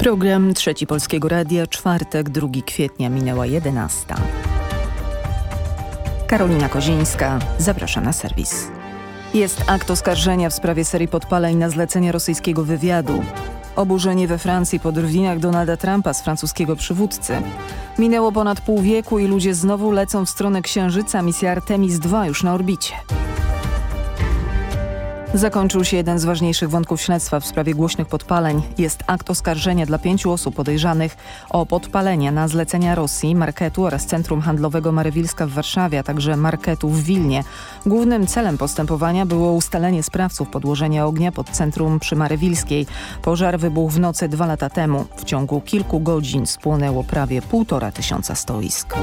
Program Trzeci Polskiego Radia, czwartek, 2 kwietnia, minęła 11. Karolina Kozińska, zapraszam na serwis. Jest akt oskarżenia w sprawie serii podpaleń na zlecenie rosyjskiego wywiadu. Oburzenie we Francji po drwinach Donalda Trumpa z francuskiego przywódcy. Minęło ponad pół wieku i ludzie znowu lecą w stronę Księżyca. Misja Artemis II już na orbicie. Zakończył się jeden z ważniejszych wątków śledztwa w sprawie głośnych podpaleń. Jest akt oskarżenia dla pięciu osób podejrzanych o podpalenie na zlecenia Rosji, marketu oraz Centrum Handlowego Marewilska w Warszawie, a także marketu w Wilnie. Głównym celem postępowania było ustalenie sprawców podłożenia ognia pod centrum przy Marewilskiej. Pożar wybuchł w nocy dwa lata temu. W ciągu kilku godzin spłonęło prawie półtora tysiąca stoisk.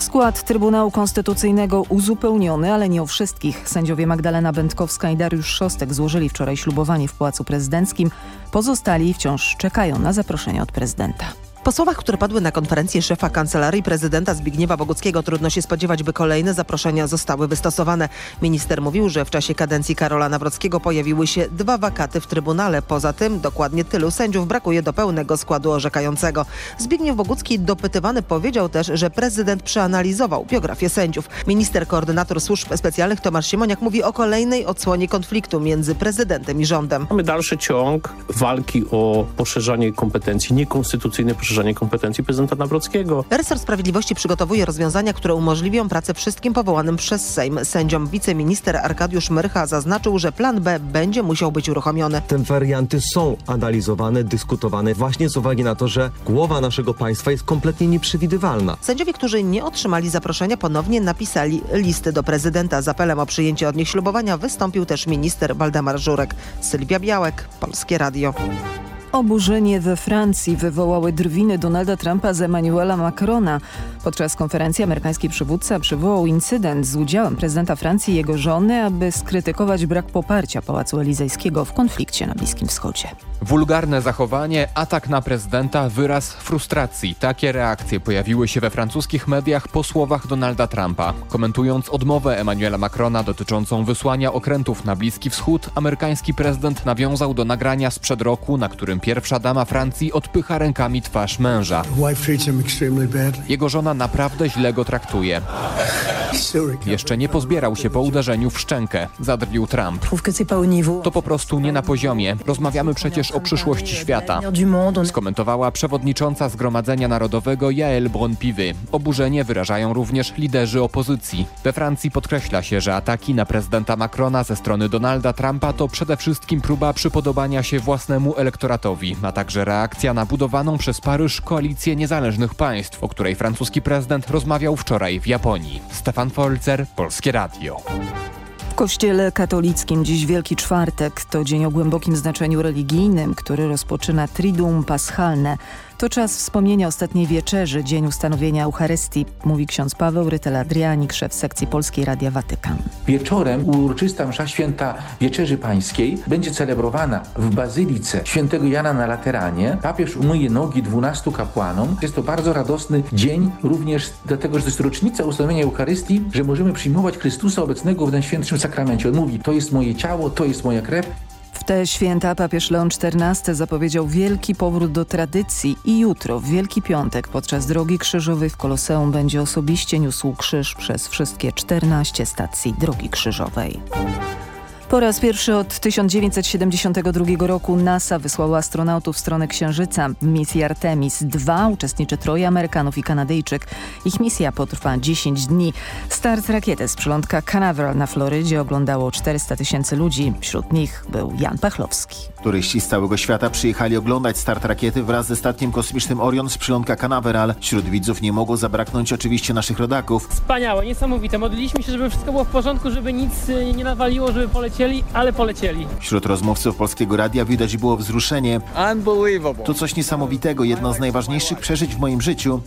Skład Trybunału Konstytucyjnego uzupełniony, ale nie o wszystkich. Sędziowie Magdalena Będkowska i Dariusz Szostek złożyli wczoraj ślubowanie w Pałacu Prezydenckim. Pozostali wciąż czekają na zaproszenie od prezydenta. Po słowach, które padły na konferencję szefa kancelarii prezydenta Zbigniewa Boguckiego trudno się spodziewać, by kolejne zaproszenia zostały wystosowane. Minister mówił, że w czasie kadencji Karola Nawrockiego pojawiły się dwa wakaty w Trybunale. Poza tym dokładnie tylu sędziów brakuje do pełnego składu orzekającego. Zbigniew Bogucki dopytywany powiedział też, że prezydent przeanalizował biografię sędziów. Minister koordynator służb specjalnych Tomasz Siemoniak mówi o kolejnej odsłonie konfliktu między prezydentem i rządem. Mamy dalszy ciąg walki o poszerzanie kompetencji, niekonstytucyjne poszerzanie poszerzanie kompetencji prezydenta Nawrockiego. Resort Sprawiedliwości przygotowuje rozwiązania, które umożliwią pracę wszystkim powołanym przez Sejm. Sędziom wiceminister Arkadiusz Myrcha zaznaczył, że plan B będzie musiał być uruchomiony. Te warianty są analizowane, dyskutowane właśnie z uwagi na to, że głowa naszego państwa jest kompletnie nieprzewidywalna. Sędziowie, którzy nie otrzymali zaproszenia ponownie napisali listy do prezydenta. Z apelem o przyjęcie od nich ślubowania wystąpił też minister Waldemar Żurek. Sylwia Białek, Polskie Radio. Oburzenie we Francji wywołały drwiny Donalda Trumpa z Emmanuela Macrona. Podczas konferencji amerykański przywódca przywołał incydent z udziałem prezydenta Francji i jego żony, aby skrytykować brak poparcia Pałacu Elizejskiego w konflikcie na Bliskim Wschodzie. Wulgarne zachowanie, atak na prezydenta, wyraz frustracji. Takie reakcje pojawiły się we francuskich mediach po słowach Donalda Trumpa. Komentując odmowę Emmanuela Macrona dotyczącą wysłania okrętów na Bliski Wschód, amerykański prezydent nawiązał do nagrania sprzed roku, na którym pierwsza dama Francji odpycha rękami twarz męża. Jego żona naprawdę źle go traktuje. Jeszcze nie pozbierał się po uderzeniu w szczękę, zadrwił Trump. To po prostu nie na poziomie. Rozmawiamy przecież o przyszłości świata. Skomentowała przewodnicząca Zgromadzenia Narodowego Jael Braun-Piwy. Oburzenie wyrażają również liderzy opozycji. We Francji podkreśla się, że ataki na prezydenta Macrona ze strony Donalda Trumpa to przede wszystkim próba przypodobania się własnemu elektoratowi, a także reakcja na budowaną przez Paryż koalicję niezależnych państw, o której francuski prezydent rozmawiał wczoraj w Japonii. Stefan Folzer, Polskie Radio. W Kościele katolickim dziś Wielki Czwartek to dzień o głębokim znaczeniu religijnym, który rozpoczyna Triduum Paschalne. To czas wspomnienia ostatniej wieczerzy, dzień ustanowienia Eucharystii, mówi ksiądz Paweł Rytel-Adrianik, szef sekcji Polskiej Radia Watykan. Wieczorem uroczysta msza święta Wieczerzy Pańskiej będzie celebrowana w Bazylice świętego Jana na Lateranie. Papież umyje nogi dwunastu kapłanom. Jest to bardzo radosny dzień, również dlatego, że to jest rocznica ustanowienia Eucharystii, że możemy przyjmować Chrystusa obecnego w Najświętszym Sakramencie. On mówi, to jest moje ciało, to jest moja krew. W te święta papież Leon XIV zapowiedział wielki powrót do tradycji i jutro, w Wielki Piątek, podczas drogi krzyżowej w Koloseum będzie osobiście niósł krzyż przez wszystkie 14 stacji drogi krzyżowej. Po raz pierwszy od 1972 roku NASA wysłała astronautów w stronę Księżyca. W misji Artemis II uczestniczy troje Amerykanów i Kanadyjczyk. Ich misja potrwa 10 dni. Start rakiety z przylądka Canaveral na Florydzie oglądało 400 tysięcy ludzi. Wśród nich był Jan Pachlowski. Turyści z całego świata przyjechali oglądać start rakiety wraz ze statkiem kosmicznym Orion z przylądka Canaveral. Wśród widzów nie mogło zabraknąć oczywiście naszych rodaków. Wspaniałe, niesamowite. Modliliśmy się, żeby wszystko było w porządku, żeby nic y, nie nawaliło, żeby polecieli, ale polecieli. Wśród rozmówców Polskiego Radia widać było wzruszenie. To coś niesamowitego, jedno z najważniejszych przeżyć w moim życiu.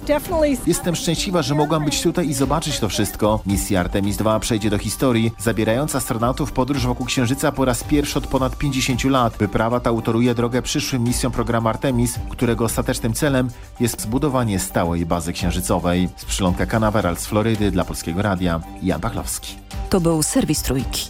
Jestem szczęśliwa, że mogłam być tutaj i zobaczyć to wszystko. Misja Artemis II przejdzie do historii, zabierając astronautów w podróż wokół Księżyca po raz pierwszy od ponad 50 lat. Wyprawa ta utoruje drogę przyszłym misjom programu Artemis, którego ostatecznym celem jest zbudowanie stałej bazy księżycowej. Z przylądka Canaveral z Florydy dla Polskiego Radia, Jan Pachlowski. To był serwis Trójki.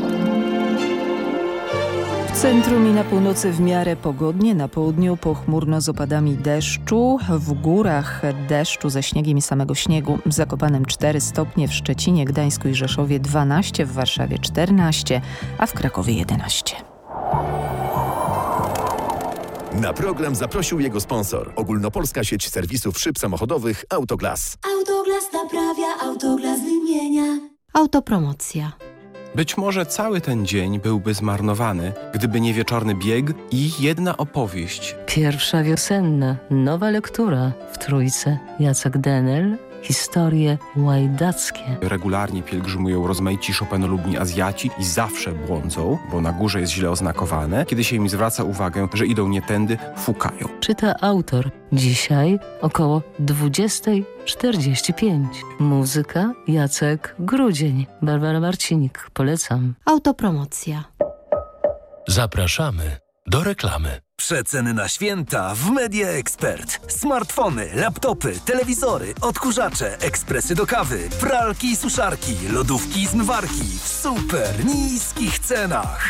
W centrum i na północy w miarę pogodnie, na południu pochmurno z opadami deszczu, w górach deszczu ze śniegiem i samego śniegu. W Zakopanem 4 stopnie, w Szczecinie, Gdańsku i Rzeszowie 12, w Warszawie 14, a w Krakowie 11. Na program zaprosił jego sponsor. Ogólnopolska sieć serwisów szyb samochodowych Autoglas. Autoglas naprawia, Autoglas wymienia. Autopromocja. Być może cały ten dzień byłby zmarnowany, gdyby nie wieczorny bieg i jedna opowieść. Pierwsza wiosenna, nowa lektura w Trójce. Jacek Denel, historie łajdackie. Regularnie pielgrzymują rozmaici Chopinolubni Azjaci i zawsze błądzą, bo na górze jest źle oznakowane. Kiedy się im zwraca uwagę, że idą nie tędy, fukają. Czyta autor. Dzisiaj około 20.45. Muzyka Jacek Grudzień. Barbara Marcinik. Polecam. Autopromocja. Zapraszamy do reklamy. Przeceny na święta w Media Expert. Smartfony, laptopy, telewizory, odkurzacze, ekspresy do kawy, pralki i suszarki, lodówki i zmywarki w super niskich cenach.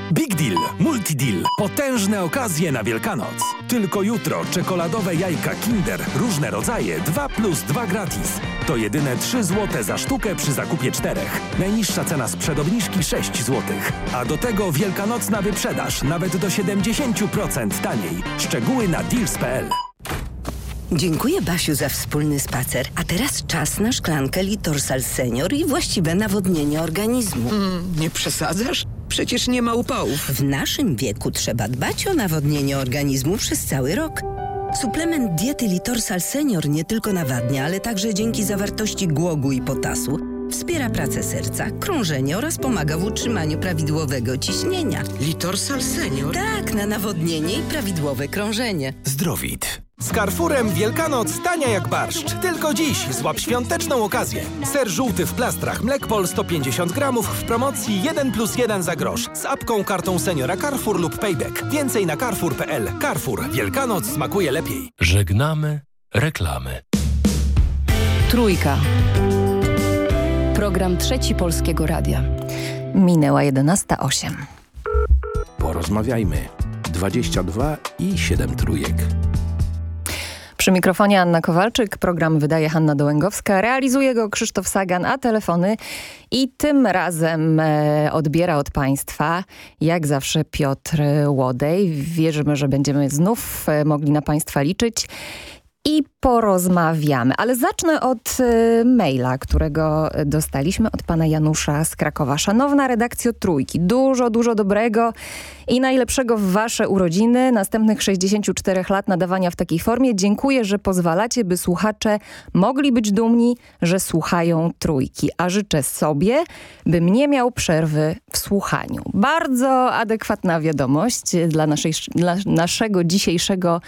Big Deal, Multi Deal. Potężne okazje na Wielkanoc. Tylko jutro czekoladowe jajka Kinder, różne rodzaje, 2 plus 2 gratis. To jedyne 3 zł za sztukę przy zakupie czterech. Najniższa cena sprzed obniżki 6 zł. A do tego wielkanocna wyprzedaż nawet do 70% taniej. Szczegóły na deals.pl. Dziękuję Basiu za wspólny spacer. A teraz czas na szklankę Litorsal Senior i właściwe nawodnienie organizmu. Mm, nie przesadzasz? Przecież nie ma upałów. W naszym wieku trzeba dbać o nawodnienie organizmu przez cały rok. Suplement diety Litorsal Senior nie tylko nawadnia, ale także dzięki zawartości głogu i potasu wspiera pracę serca, krążenie oraz pomaga w utrzymaniu prawidłowego ciśnienia. Litorsal Senior? Tak, na nawodnienie i prawidłowe krążenie. Zdrowit. Z Carrefourem Wielkanoc tania jak barszcz. Tylko dziś złap świąteczną okazję. Ser żółty w plastrach Mlekpol 150 gramów w promocji 1 plus 1 za grosz. Z apką, kartą seniora Carrefour lub Payback. Więcej na carrefour.pl. Carrefour. Wielkanoc smakuje lepiej. Żegnamy reklamy. Trójka. Program Trzeci Polskiego Radia. Minęła 11.08. Porozmawiajmy. 22 i 7 trójek. Przy mikrofonie Anna Kowalczyk, program wydaje Hanna Dołęgowska, realizuje go Krzysztof Sagan, a telefony i tym razem e, odbiera od Państwa, jak zawsze Piotr Łodej. Wierzymy, że będziemy znów e, mogli na Państwa liczyć i porozmawiamy. Ale zacznę od y, maila, którego dostaliśmy od pana Janusza z Krakowa. Szanowna redakcja Trójki, dużo, dużo dobrego i najlepszego w wasze urodziny, następnych 64 lat nadawania w takiej formie. Dziękuję, że pozwalacie, by słuchacze mogli być dumni, że słuchają Trójki. A życzę sobie, bym nie miał przerwy w słuchaniu. Bardzo adekwatna wiadomość dla, naszej, dla naszego dzisiejszego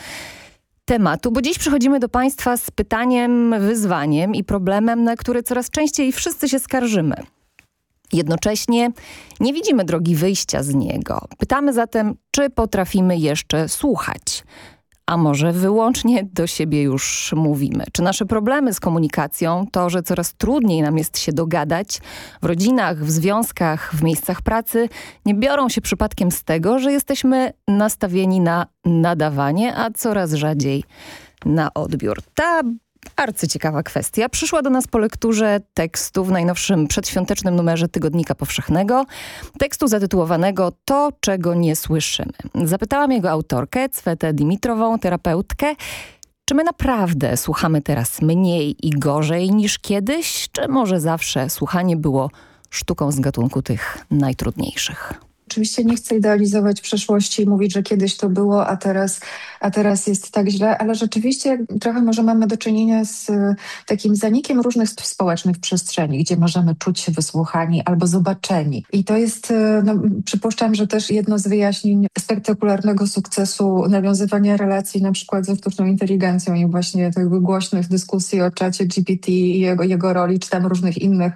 tematu, bo dziś przychodzimy do Państwa z pytaniem, wyzwaniem i problemem, na który coraz częściej wszyscy się skarżymy. Jednocześnie nie widzimy drogi wyjścia z niego. Pytamy zatem, czy potrafimy jeszcze słuchać? A może wyłącznie do siebie już mówimy? Czy nasze problemy z komunikacją, to, że coraz trudniej nam jest się dogadać w rodzinach, w związkach, w miejscach pracy, nie biorą się przypadkiem z tego, że jesteśmy nastawieni na nadawanie, a coraz rzadziej na odbiór? Ta arcyciekawa kwestia. Przyszła do nas po lekturze tekstu w najnowszym przedświątecznym numerze Tygodnika Powszechnego. Tekstu zatytułowanego To, czego nie słyszymy. Zapytałam jego autorkę, Cwetę Dimitrową, terapeutkę, czy my naprawdę słuchamy teraz mniej i gorzej niż kiedyś, czy może zawsze słuchanie było sztuką z gatunku tych najtrudniejszych. Oczywiście nie chcę idealizować przeszłości i mówić, że kiedyś to było, a teraz, a teraz jest tak źle, ale rzeczywiście trochę może mamy do czynienia z e, takim zanikiem różnych społecznych przestrzeni, gdzie możemy czuć się wysłuchani albo zobaczeni. I to jest, e, no, przypuszczam, że też jedno z wyjaśnień spektakularnego sukcesu nawiązywania relacji na przykład ze sztuczną inteligencją i właśnie tych głośnych dyskusji o czacie GPT i jego, jego roli, czy tam różnych innych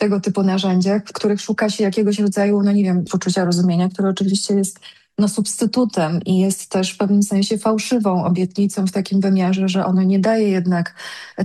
tego typu narzędziach, w których szuka się jakiegoś rodzaju, no nie wiem, poczucia rozumienia, które oczywiście jest no, substytutem i jest też w pewnym sensie fałszywą obietnicą w takim wymiarze, że ono nie daje jednak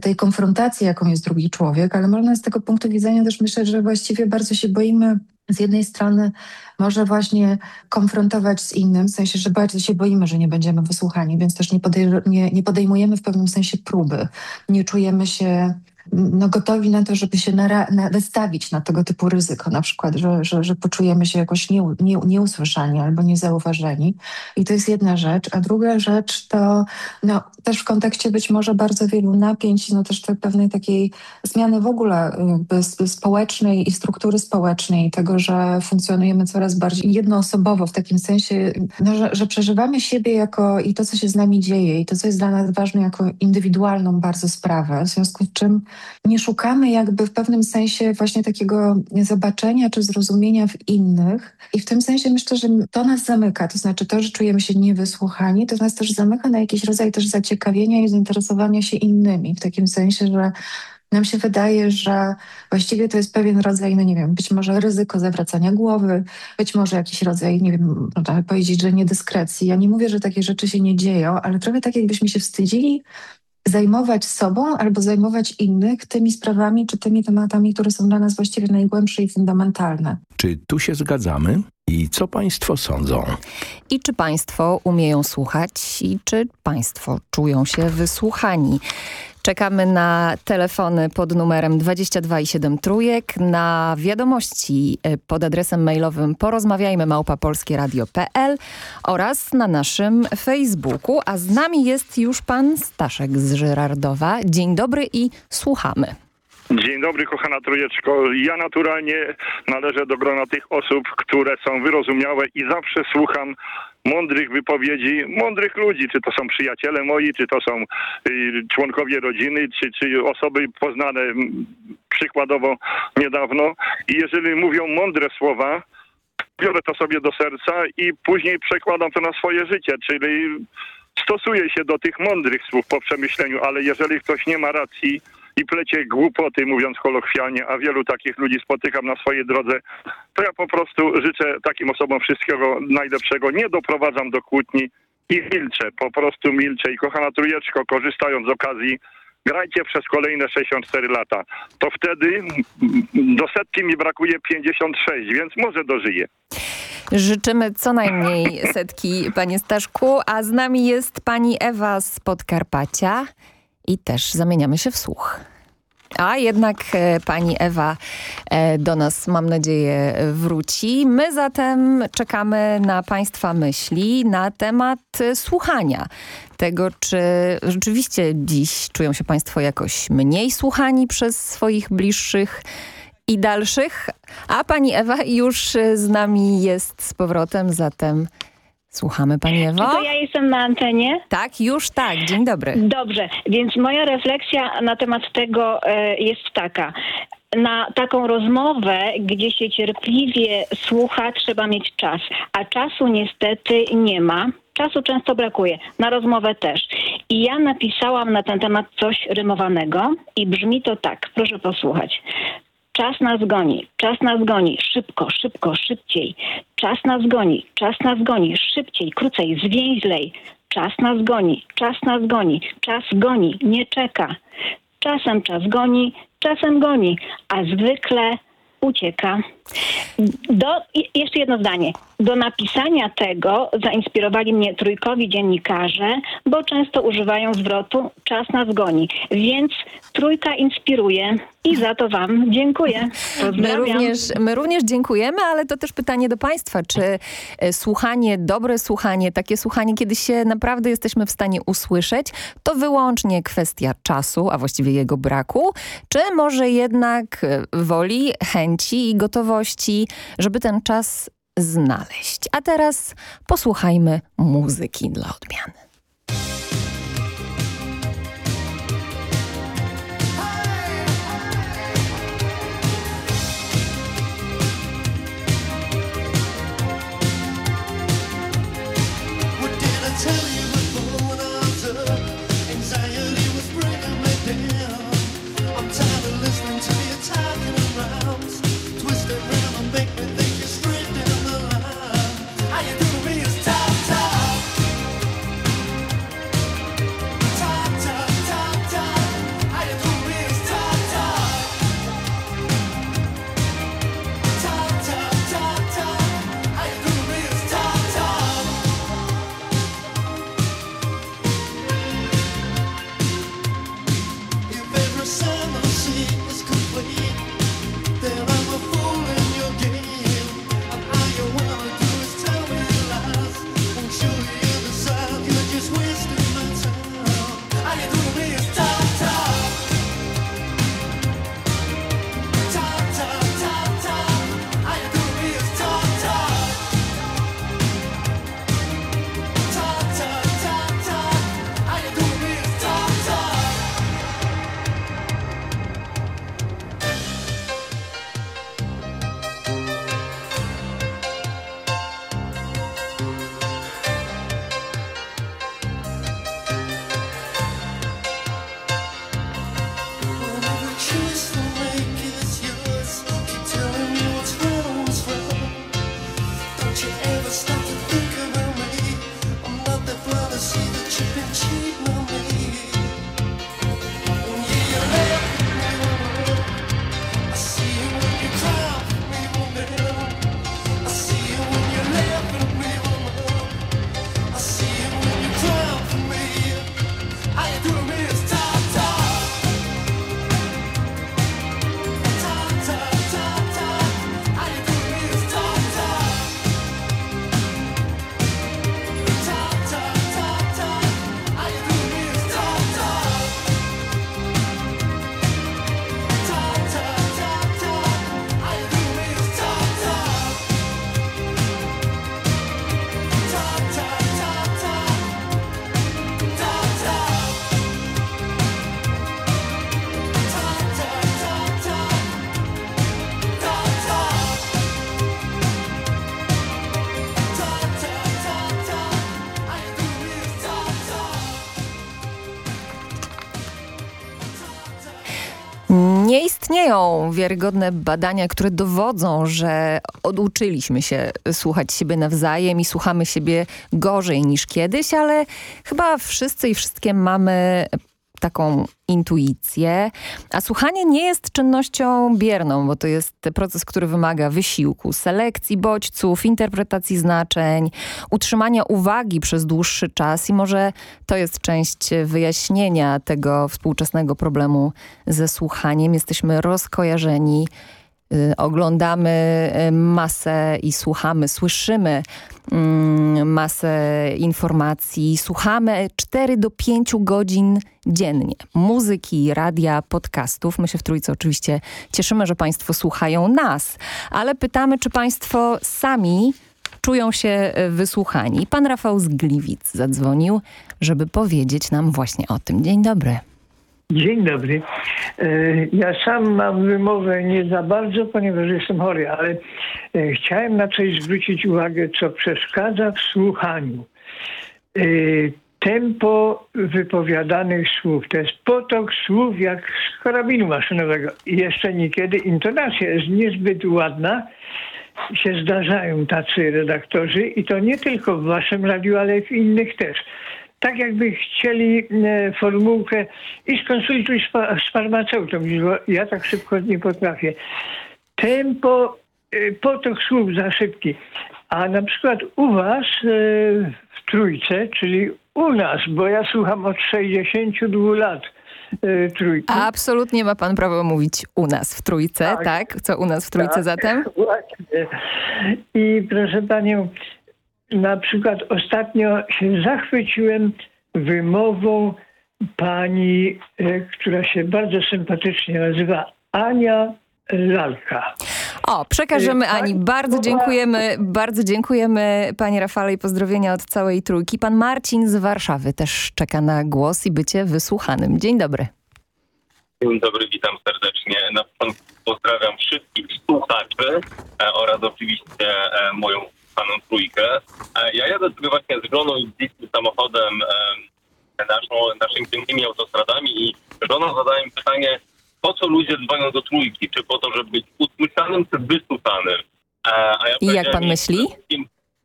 tej konfrontacji, jaką jest drugi człowiek, ale można z tego punktu widzenia też myśleć, że właściwie bardzo się boimy z jednej strony może właśnie konfrontować z innym, w sensie, że bardzo się boimy, że nie będziemy wysłuchani, więc też nie, podej nie, nie podejmujemy w pewnym sensie próby. Nie czujemy się no, gotowi na to, żeby się na, na, wystawić na tego typu ryzyko, na przykład, że, że, że poczujemy się jakoś nie, nie, nieusłyszani albo niezauważeni. I to jest jedna rzecz. A druga rzecz to no, też w kontekście być może bardzo wielu napięć, no też tej pewnej takiej zmiany w ogóle społecznej i struktury społecznej, tego, że funkcjonujemy coraz bardziej jednoosobowo w takim sensie, no, że, że przeżywamy siebie jako i to, co się z nami dzieje i to, co jest dla nas ważne, jako indywidualną bardzo sprawę, w związku z czym nie szukamy jakby w pewnym sensie właśnie takiego zobaczenia czy zrozumienia w innych. I w tym sensie myślę, że to nas zamyka. To znaczy to, że czujemy się niewysłuchani, to nas też zamyka na jakiś rodzaj też zaciekawienia i zainteresowania się innymi. W takim sensie, że nam się wydaje, że właściwie to jest pewien rodzaj, no nie wiem, być może ryzyko zawracania głowy, być może jakiś rodzaj, nie wiem, można powiedzieć, że niedyskrecji. Ja nie mówię, że takie rzeczy się nie dzieją, ale trochę tak jakbyśmy się wstydzili zajmować sobą albo zajmować innych tymi sprawami czy tymi tematami, które są dla nas właściwie najgłębsze i fundamentalne. Czy tu się zgadzamy? I co Państwo sądzą? I czy Państwo umieją słuchać? I czy Państwo czują się wysłuchani? Czekamy na telefony pod numerem 22 i 7 trójek, na wiadomości e, pod adresem mailowym porozmawiajmy małpapolskieradio.pl oraz na naszym Facebooku. A z nami jest już pan Staszek z Żyrardowa. Dzień dobry i słuchamy. Dzień dobry, kochana Trójeczko. Ja naturalnie należę do grona tych osób, które są wyrozumiałe i zawsze słucham mądrych wypowiedzi mądrych ludzi, czy to są przyjaciele moi, czy to są y, członkowie rodziny, czy, czy osoby poznane przykładowo niedawno. I jeżeli mówią mądre słowa, biorę to sobie do serca i później przekładam to na swoje życie, czyli stosuję się do tych mądrych słów po przemyśleniu, ale jeżeli ktoś nie ma racji, i plecie głupoty, mówiąc kolokwialnie, a wielu takich ludzi spotykam na swojej drodze, to ja po prostu życzę takim osobom wszystkiego najlepszego. Nie doprowadzam do kłótni i milczę, po prostu milczę. I kochana Trójeczko, korzystając z okazji, grajcie przez kolejne 64 lata. To wtedy do setki mi brakuje 56, więc może dożyję. Życzymy co najmniej setki, panie Staszku, a z nami jest pani Ewa z Podkarpacia i też zamieniamy się w słuch. A jednak e, pani Ewa e, do nas, mam nadzieję, wróci. My zatem czekamy na państwa myśli na temat słuchania. Tego, czy rzeczywiście dziś czują się państwo jakoś mniej słuchani przez swoich bliższych i dalszych. A pani Ewa już z nami jest z powrotem, zatem Słuchamy Pani Ewo. Czy to ja jestem na antenie? Tak, już tak. Dzień dobry. Dobrze, więc moja refleksja na temat tego e, jest taka. Na taką rozmowę, gdzie się cierpliwie słucha, trzeba mieć czas, a czasu niestety nie ma. Czasu często brakuje, na rozmowę też. I ja napisałam na ten temat coś rymowanego i brzmi to tak, proszę posłuchać. Czas nas goni, czas nas goni, szybko, szybko, szybciej. Czas nas goni, czas nas goni, szybciej, krócej, zwięźlej. Czas nas goni, czas nas goni, czas goni, nie czeka. Czasem czas goni, czasem goni, a zwykle ucieka. Do, jeszcze jedno zdanie. Do napisania tego zainspirowali mnie trójkowi dziennikarze, bo często używają zwrotu czas nas goni. Więc trójka inspiruje i za to wam dziękuję. My również, my również dziękujemy, ale to też pytanie do państwa. Czy e, słuchanie, dobre słuchanie, takie słuchanie, kiedy się naprawdę jesteśmy w stanie usłyszeć, to wyłącznie kwestia czasu, a właściwie jego braku, czy może jednak e, woli, chęci chęci i gotowości, żeby ten czas znaleźć. A teraz posłuchajmy muzyki dla odmiany. Istnieją wiarygodne badania, które dowodzą, że oduczyliśmy się słuchać siebie nawzajem i słuchamy siebie gorzej niż kiedyś, ale chyba wszyscy i wszystkie mamy taką intuicję, a słuchanie nie jest czynnością bierną, bo to jest proces, który wymaga wysiłku, selekcji bodźców, interpretacji znaczeń, utrzymania uwagi przez dłuższy czas i może to jest część wyjaśnienia tego współczesnego problemu ze słuchaniem. Jesteśmy rozkojarzeni oglądamy y, masę i słuchamy, słyszymy mm, masę informacji, słuchamy 4 do 5 godzin dziennie. Muzyki, radia, podcastów. My się w Trójce oczywiście cieszymy, że Państwo słuchają nas, ale pytamy, czy Państwo sami czują się y, wysłuchani. Pan Rafał z Gliwic zadzwonił, żeby powiedzieć nam właśnie o tym. Dzień dobry. Dzień dobry. E, ja sam mam wymowę nie za bardzo, ponieważ jestem chory, ale e, chciałem na coś zwrócić uwagę, co przeszkadza w słuchaniu. E, tempo wypowiadanych słów, to jest potok słów jak z karabinu maszynowego. I jeszcze niekiedy intonacja jest niezbyt ładna. Się zdarzają tacy redaktorzy i to nie tylko w waszym radiu, ale w innych też tak jakby chcieli e, formułkę i skonsultuj z, z farmaceutą, bo ja tak szybko nie potrafię. Tempo, e, potok słów za szybki. A na przykład u was e, w Trójce, czyli u nas, bo ja słucham od 62 lat, trójki. Absolutnie ma pan prawo mówić u nas w trójce, tak? tak? Co u nas w trójce tak, zatem? Właśnie. I proszę panią, na przykład ostatnio się zachwyciłem wymową pani, e, która się bardzo sympatycznie nazywa Ania Lalka. O, przekażemy Ani. Bardzo dziękujemy, bardzo dziękujemy Panie Rafale i pozdrowienia od całej trójki. Pan Marcin z Warszawy też czeka na głos i bycie wysłuchanym. Dzień dobry. Dzień dobry, witam serdecznie. Na początku pozdrawiam wszystkich słuchaczy e, oraz oczywiście e, moją paną trójkę. E, ja jadę sobie właśnie z żoną i z samochodem e, naszą, naszymi tylnymi autostradami i żona zadała mi pytanie, po co ludzie dzwonią do trójki? Czy po to, żeby być usłyszanym, czy wysłuchanym? E, a ja I jak pan myśli?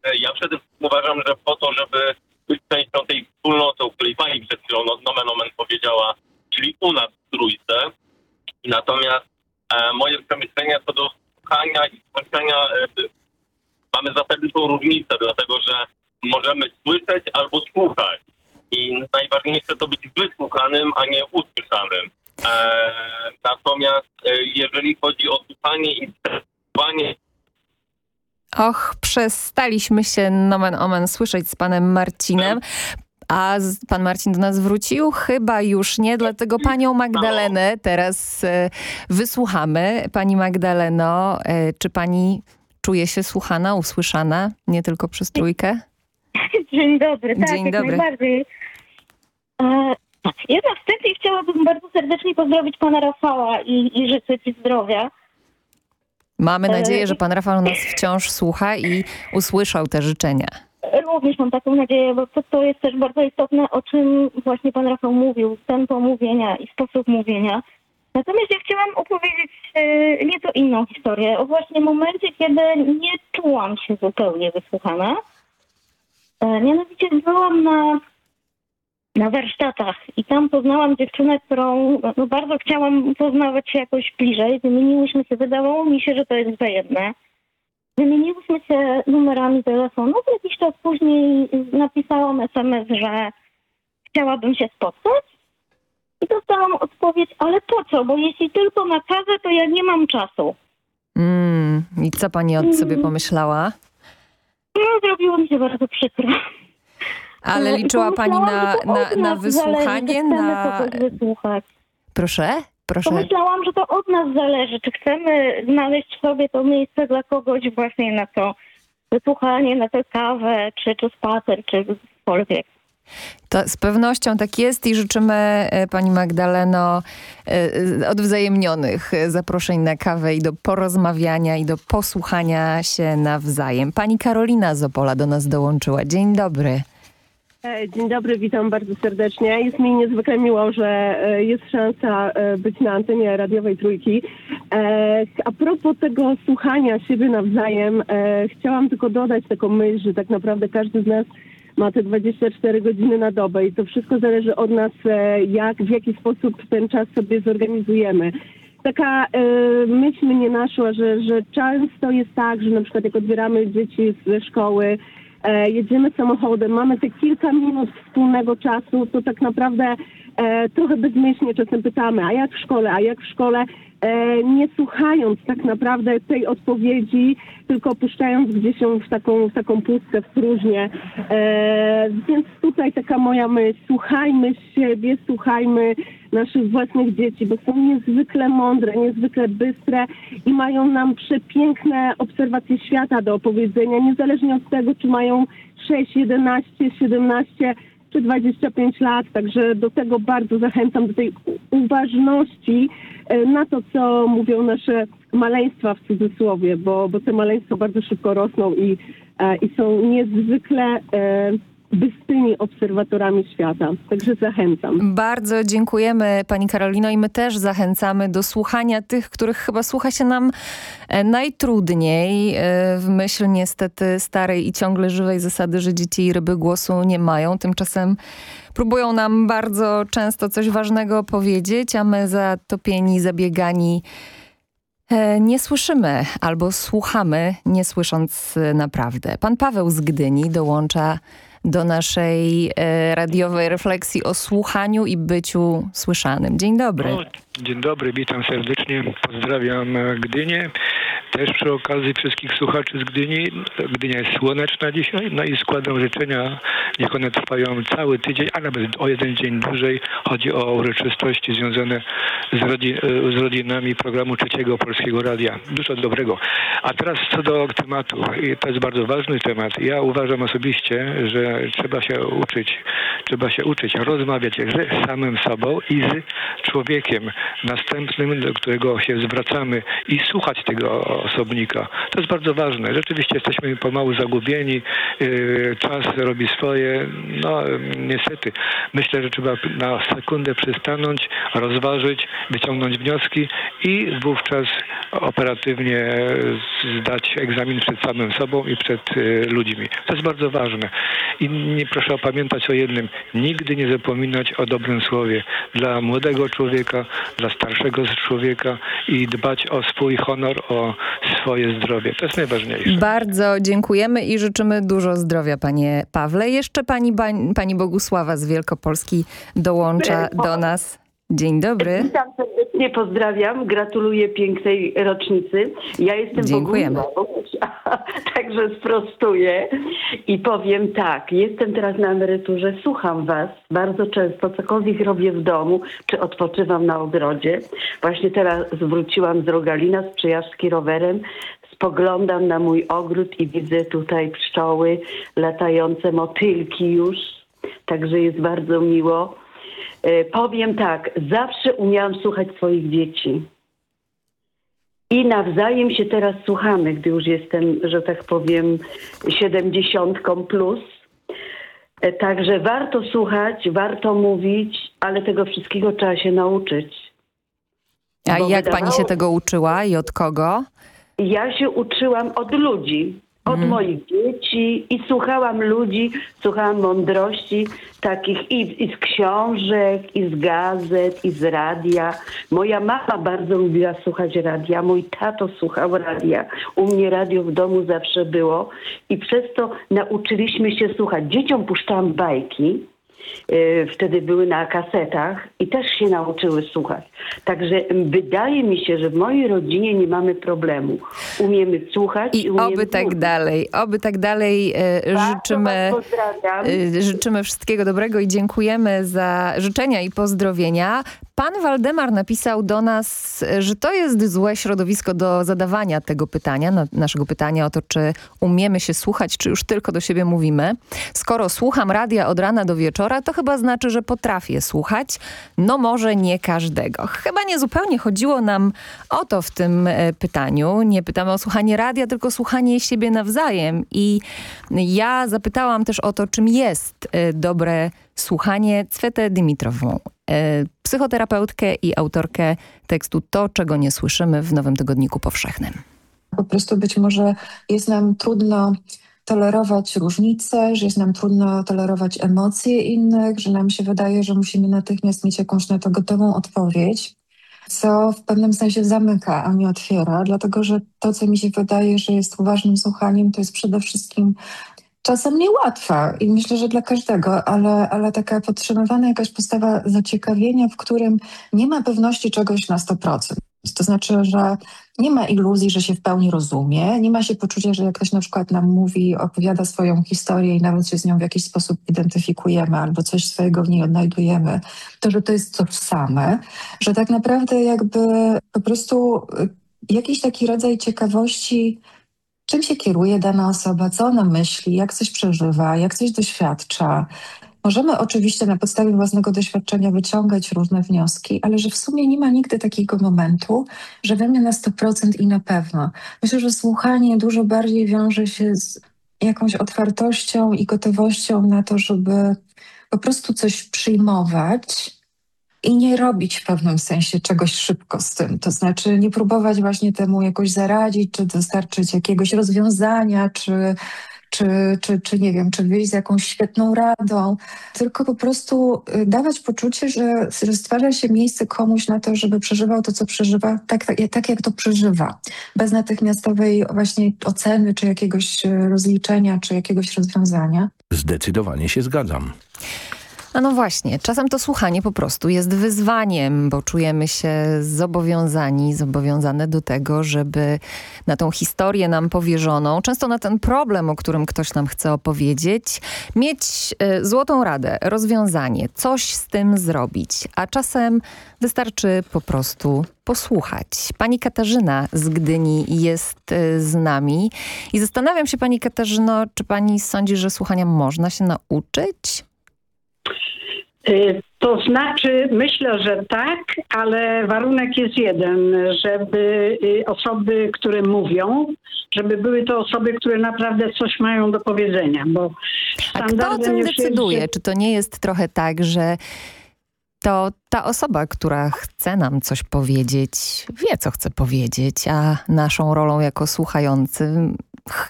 Ja przede wszystkim uważam, że po to, żeby być częścią tej wspólnoty, o której pani przed chwilą no, nomen omen powiedziała, czyli u nas w trójce. Natomiast moje przemyślenia co do słuchania i słyszenia e, mamy zasadniczą różnicę, dlatego że możemy słyszeć albo słuchać. I najważniejsze to być wysłuchanym, a nie usłyszanym. E, natomiast e, jeżeli chodzi o słuchanie i słuchanie, Och, przestaliśmy się nomen omen słyszeć z panem Marcinem. A pan Marcin do nas wrócił? Chyba już nie, dlatego panią Magdalenę teraz e, wysłuchamy. Pani Magdaleno, e, czy pani czuje się słuchana, usłyszana, nie tylko przez trójkę? Dzień dobry, tak, Dzień jak dobry. najbardziej. E, tak, ja na wstępie chciałabym bardzo serdecznie pozdrowić pana Rafała i, i życzyć zdrowia. Mamy E, nadzieję, że pan Rafał nas wciąż słucha i usłyszał te życzenia. Również mam taką nadzieję, bo to, to jest też bardzo istotne, o czym właśnie pan Rafał mówił, tempo mówienia i sposób mówienia. Natomiast ja chciałam opowiedzieć e, nieco inną historię, o właśnie momencie, kiedy nie czułam się zupełnie wysłuchana. E, mianowicie byłam na, na warsztatach i tam poznałam dziewczynę, którą no, bardzo chciałam poznawać się jakoś bliżej. Wymieniłyśmy się, wydawało mi się, że to jest wzajemne. Wymieniłyśmy się numerami telefonów. Jakiś czas później napisałam SMS, że chciałabym się spotkać. I dostałam odpowiedź, ale po co? Bo jeśli tylko na kawę, to ja nie mam czasu. Mm, I co pani od sobie Mm. pomyślała? No, zrobiło mi się bardzo przykro. Ale i liczyła pani na, na, na zależy, wysłuchanie, chcemy na... wysłuchać. Proszę? Proszę. Pomyślałam, że to od nas zależy, czy chcemy znaleźć sobie to miejsce dla kogoś właśnie na to wysłuchanie, na tę kawę, czy, czy spacer, czy cokolwiek. To z pewnością tak jest i życzymy e, pani Magdaleno e, odwzajemnionych e, zaproszeń na kawę i do porozmawiania i do posłuchania się nawzajem. Pani Karolina z Opola do nas dołączyła. Dzień dobry. Dzień dobry, witam bardzo serdecznie. Jest mi niezwykle miło, że jest szansa być na antenie radiowej Trójki. A propos tego słuchania siebie nawzajem, chciałam tylko dodać taką myśl, że tak naprawdę każdy z nas ma te 24 godziny na dobę i to wszystko zależy od nas, e, jak, w jaki sposób ten czas sobie zorganizujemy. Taka e, myśl mnie naszła, że, że często jest tak, że na przykład jak odbieramy dzieci ze szkoły, e, jedziemy samochodem, mamy te kilka minut wspólnego czasu, to tak naprawdę e, trochę bezmyślnie czasem pytamy, a jak w szkole, a jak w szkole, nie słuchając tak naprawdę tej odpowiedzi, tylko opuszczając gdzieś ją w taką, w taką pustkę, w próżnię. E, więc tutaj taka moja myśl, słuchajmy siebie, słuchajmy naszych własnych dzieci, bo są niezwykle mądre, niezwykle bystre i mają nam przepiękne obserwacje świata do opowiedzenia, niezależnie od tego, czy mają 6, 11, 17 czy 25 lat. Także do tego bardzo zachęcam, do tej uważności e, na to, co mówią nasze maleństwa w cudzysłowie, bo, bo te maleństwa bardzo szybko rosną i, e, i są niezwykle bystrymi obserwatorami świata. Także zachęcam. Bardzo dziękujemy pani Karolino i my też zachęcamy do słuchania tych, których chyba słucha się nam e, najtrudniej e, w myśl niestety starej i ciągle żywej zasady, że dzieci i ryby głosu nie mają. Tymczasem próbują nam bardzo często coś ważnego powiedzieć, a my zatopieni, zabiegani e, nie słyszymy albo słuchamy, nie słysząc naprawdę. Pan Paweł z Gdyni dołącza do naszej e, radiowej refleksji o słuchaniu i byciu słyszanym. Dzień dobry. O, dzień dobry, witam serdecznie, pozdrawiam e, Gdynię. Też przy okazji wszystkich słuchaczy z Gdyni. Gdynia jest słoneczna dzisiaj, no i składam życzenia, niech one trwają cały tydzień, a nawet o jeden dzień dłużej. Chodzi o uroczystości związane z, rodzi z rodzinami programu Trzeciego Polskiego Radia. Dużo dobrego. A teraz co do tematu. I to jest bardzo ważny temat. Ja uważam osobiście, że trzeba się uczyć, trzeba się uczyć rozmawiać z samym sobą i z człowiekiem następnym, do którego się zwracamy i słuchać tego osobnika. To jest bardzo ważne. Rzeczywiście jesteśmy pomału zagubieni, yy, czas robi swoje. No niestety. Myślę, że trzeba na sekundę przystanąć, rozważyć, wyciągnąć wnioski i wówczas operatywnie zdać egzamin przed samym sobą i przed y, ludźmi. To jest bardzo ważne. I nie proszę pamiętać o jednym. Nigdy nie zapominać o dobrym słowie dla młodego człowieka, dla starszego człowieka i dbać o swój honor, o swoje zdrowie. To jest najważniejsze. Bardzo dziękujemy i życzymy dużo zdrowia, panie Pawle. Jeszcze pani, pani Bogusława z Wielkopolski dołącza do nas. Dzień dobry. Witam serdecznie, pozdrawiam, gratuluję pięknej rocznicy. Ja jestem Dziękujemy. także sprostuję i powiem tak, jestem teraz na emeryturze, słucham was bardzo często, cokolwiek robię w domu, czy odpoczywam na ogrodzie. Właśnie teraz wróciłam z Rogalina z przejażdżki rowerem, spoglądam na mój ogród i widzę tutaj pszczoły, latające motylki już, także jest bardzo miło. Powiem tak, zawsze umiałam słuchać swoich dzieci. I nawzajem się teraz słuchamy, gdy już jestem, że tak powiem, siedemdziesiątką plus. Także warto słuchać, warto mówić, ale tego wszystkiego trzeba się nauczyć. A Bo jak pani się tego uczyła i od kogo? Ja się uczyłam od ludzi od mhm. moich dzieci i słuchałam ludzi, słuchałam mądrości takich i, i, z książek, i z gazet, i z radia. Moja mama bardzo lubiła słuchać radia, mój tato słuchał radia. U mnie radio w domu zawsze było i przez to nauczyliśmy się słuchać. Dzieciom puszczałam bajki, wtedy były na kasetach i też się nauczyły słuchać. Także wydaje mi się, że w mojej rodzinie nie mamy problemu. Umiemy słuchać i, i umiemy oby tak mówić. dalej. Oby tak dalej e, życzymy, e, życzymy wszystkiego dobrego i dziękujemy za życzenia i pozdrowienia. Pan Waldemar napisał do nas, że to jest złe środowisko do zadawania tego pytania, no, naszego pytania o to, czy umiemy się słuchać, czy już tylko do siebie mówimy. Skoro słucham radia od rana do wieczora, to chyba znaczy, że potrafię słuchać. No może nie każdego. Chyba nie zupełnie chodziło nam o to w tym e, pytaniu. Nie pytamy o słuchanie radia, tylko słuchanie siebie nawzajem. I ja zapytałam też o to, czym jest e, dobre słuchanie Cwetę Dymitrową, e, psychoterapeutkę i autorkę tekstu To, czego nie słyszymy w Nowym Tygodniku Powszechnym. Po prostu być może jest nam trudno tolerować różnice, że jest nam trudno tolerować emocje innych, że nam się wydaje, że musimy natychmiast mieć jakąś na to gotową odpowiedź, co w pewnym sensie zamyka, a nie otwiera, dlatego że to, co mi się wydaje, że jest uważnym słuchaniem, to jest przede wszystkim czasem niełatwa i myślę, że dla każdego, ale, ale taka podtrzymywana jakaś postawa zaciekawienia, w którym nie ma pewności czegoś na 100%. To znaczy, że nie ma iluzji, że się w pełni rozumie, nie ma się poczucia, że jak ktoś na przykład nam mówi, opowiada swoją historię i nawet się z nią w jakiś sposób identyfikujemy albo coś swojego w niej odnajdujemy, to że to jest tożsame, że tak naprawdę jakby po prostu y, jakiś taki rodzaj ciekawości czym się kieruje dana osoba, co ona myśli, jak coś przeżywa, jak coś doświadcza. Możemy oczywiście na podstawie własnego doświadczenia wyciągać różne wnioski, ale że w sumie nie ma nigdy takiego momentu, że wiemy na 100% i na pewno. Myślę, że słuchanie dużo bardziej wiąże się z jakąś otwartością i gotowością na to, żeby po prostu coś przyjmować, i nie robić w pewnym sensie czegoś szybko z tym. To znaczy nie próbować właśnie temu jakoś zaradzić, czy dostarczyć jakiegoś rozwiązania, czy, czy, czy, czy nie wiem, czy wyjść z jakąś świetną radą, tylko po prostu y, dawać poczucie, że, stwarza się miejsce komuś na to, żeby przeżywał to, co przeżywa, tak, tak, tak jak to przeżywa. Bez natychmiastowej właśnie oceny, czy jakiegoś y, rozliczenia, czy jakiegoś rozwiązania. Zdecydowanie się zgadzam. A no właśnie, czasem to słuchanie po prostu jest wyzwaniem, bo czujemy się zobowiązani, zobowiązane do tego, żeby na tą historię nam powierzoną, często na ten problem, o którym ktoś nam chce opowiedzieć, mieć y, złotą radę, rozwiązanie, coś z tym zrobić. A czasem wystarczy po prostu posłuchać. Pani Katarzyna z Gdyni jest y, z nami i zastanawiam się Pani Katarzyno, czy Pani sądzi, że słuchania można się nauczyć? Y, To znaczy, myślę, że tak, ale warunek jest jeden, żeby y, osoby, które mówią, żeby były to osoby, które naprawdę coś mają do powiedzenia, bo A kto o tym jest, decyduje? że- Czy to nie jest trochę tak, że to ta osoba, która chce nam coś powiedzieć, wie, co chce powiedzieć, a naszą rolą jako słuchający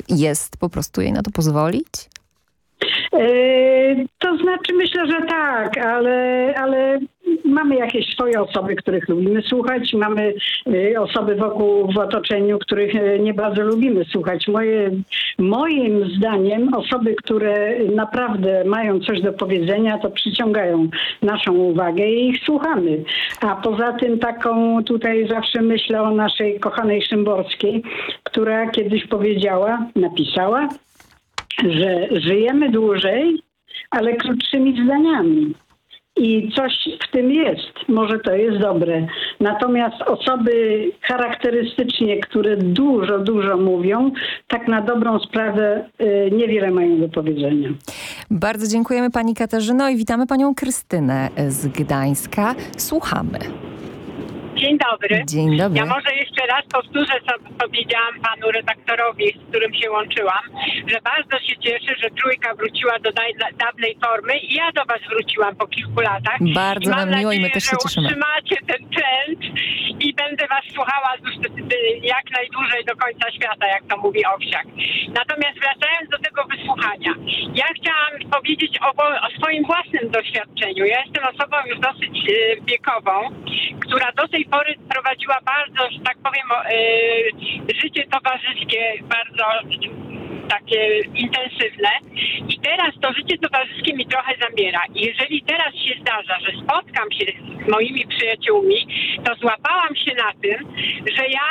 jest po prostu jej na to pozwolić? Yy, To znaczy myślę, że tak, ale, ale mamy jakieś swoje osoby, których lubimy słuchać, mamy yy, osoby wokół w otoczeniu, których yy, nie bardzo lubimy słuchać. Moje, moim zdaniem osoby, które naprawdę mają coś do powiedzenia, to przyciągają naszą uwagę i ich słuchamy. A poza tym taką tutaj zawsze myślę o naszej kochanej Szymborskiej, która kiedyś powiedziała, napisała, że żyjemy dłużej, ale krótszymi zdaniami. I coś w tym jest. Może to jest dobre. Natomiast osoby charakterystycznie, które dużo, dużo mówią, tak na dobrą sprawę y, niewiele mają do powiedzenia. Bardzo dziękujemy Pani Katarzyno i witamy Panią Krystynę z Gdańska. Słuchamy. Dzień dobry. Dzień dobry. Ja może jeszcze raz powtórzę, co powiedziałam panu redaktorowi, z którym się łączyłam, że bardzo się cieszę, że trójka wróciła do dawnej formy i ja do was wróciłam po kilku latach. Bardzo I nam miło i my też się że cieszymy. utrzymacie ten trend i będę was słuchała jak najdłużej do końca świata, jak to mówi Owsiak. Natomiast wracając do tego wysłuchania, ja chciałam powiedzieć o, o swoim własnym doświadczeniu. Ja jestem osobą już dosyć e, wiekową, która do tej pory prowadziła bardzo, że tak powiem, e, życie towarzyskie bardzo takie intensywne i teraz to życie towarzyskie mi trochę zabiera. Jeżeli teraz się zdarza, że spotkam się z moimi przyjaciółmi, to złapałam się na tym, że ja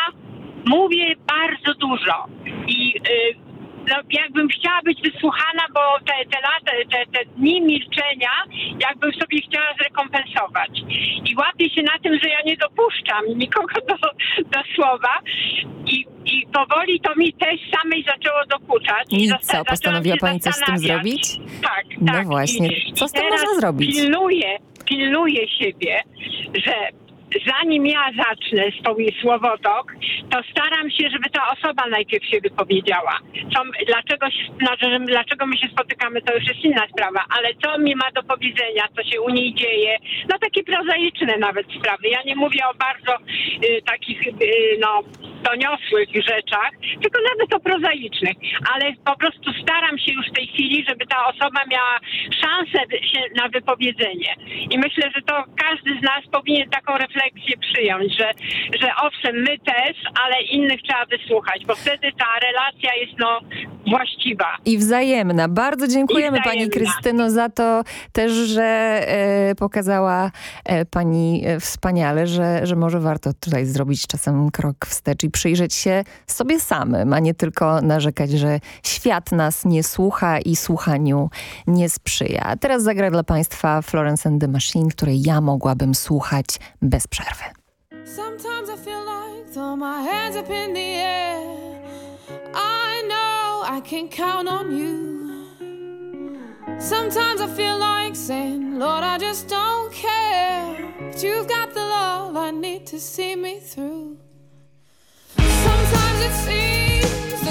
mówię bardzo dużo i y, no, jakbym chciała być wysłuchana, bo te, te lata, te, te dni milczenia, jakbym sobie chciała zrekompensować. I łapię się na tym, że ja nie dopuszczam nikogo do, do słowa i, i powoli to mi też samej zaczęło dokuczać. I zasta- co, postanowiła Pani coś z tym zrobić? Tak, No tak. właśnie. I, Co z i tym teraz można zrobić? Pilnuję, pilnuję siebie, że zanim ja zacznę swój słowotok, to staram się, żeby ta osoba najpierw się wypowiedziała. Co, dlaczego, znaczy, dlaczego my się spotykamy, to już jest inna sprawa, ale co mi ma do powiedzenia, co się u niej dzieje, no takie prozaiczne nawet sprawy. Ja nie mówię o bardzo y, takich, y, no, doniosłych rzeczach, tylko nawet o prozaicznych, ale po prostu staram się już w tej chwili, żeby ta osoba miała szansę się na wypowiedzenie. I myślę, że to każdy z nas powinien taką refleksję przyjąć, że, że owszem, my też, ale innych trzeba wysłuchać, bo wtedy ta relacja jest no właściwa. I wzajemna. Bardzo dziękujemy Pani. Krystyno za to też, że e, pokazała e, Pani e, wspaniale, że, że może warto tutaj zrobić czasem krok wstecz i przyjrzeć się sobie samym, a nie tylko narzekać, że świat nas nie słucha i słuchaniu nie sprzyja. A teraz zagra dla Państwa Florence and the Machine, której ja mogłabym słuchać bez przerwy. Sometimes I feel like throw my hands up in the air. I know I can count on you. Sometimes I feel like saying, Lord, I just don't care. But you've got the love I need to see me through. Sometimes it seems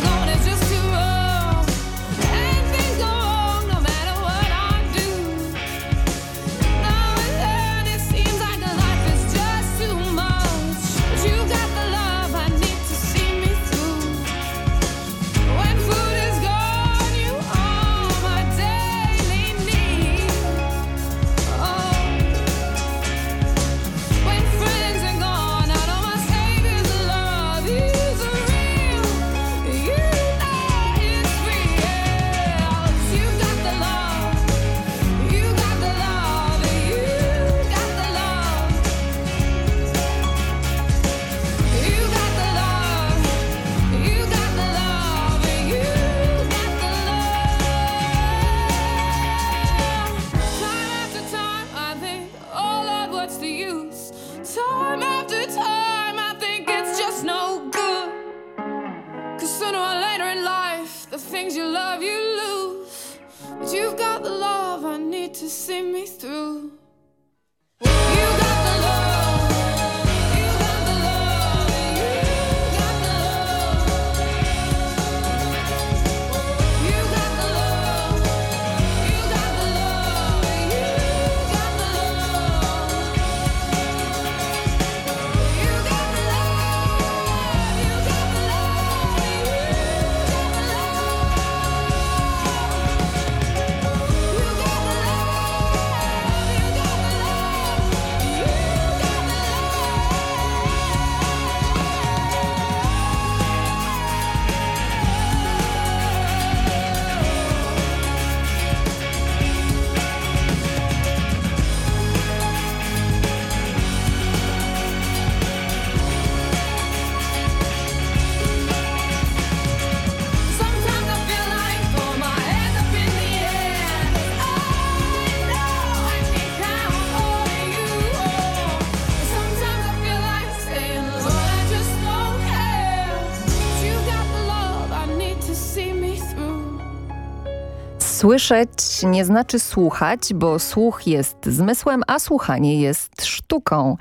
Słyszeć nie znaczy słuchać, bo słuch jest zmysłem, a słuchanie jest sztuką.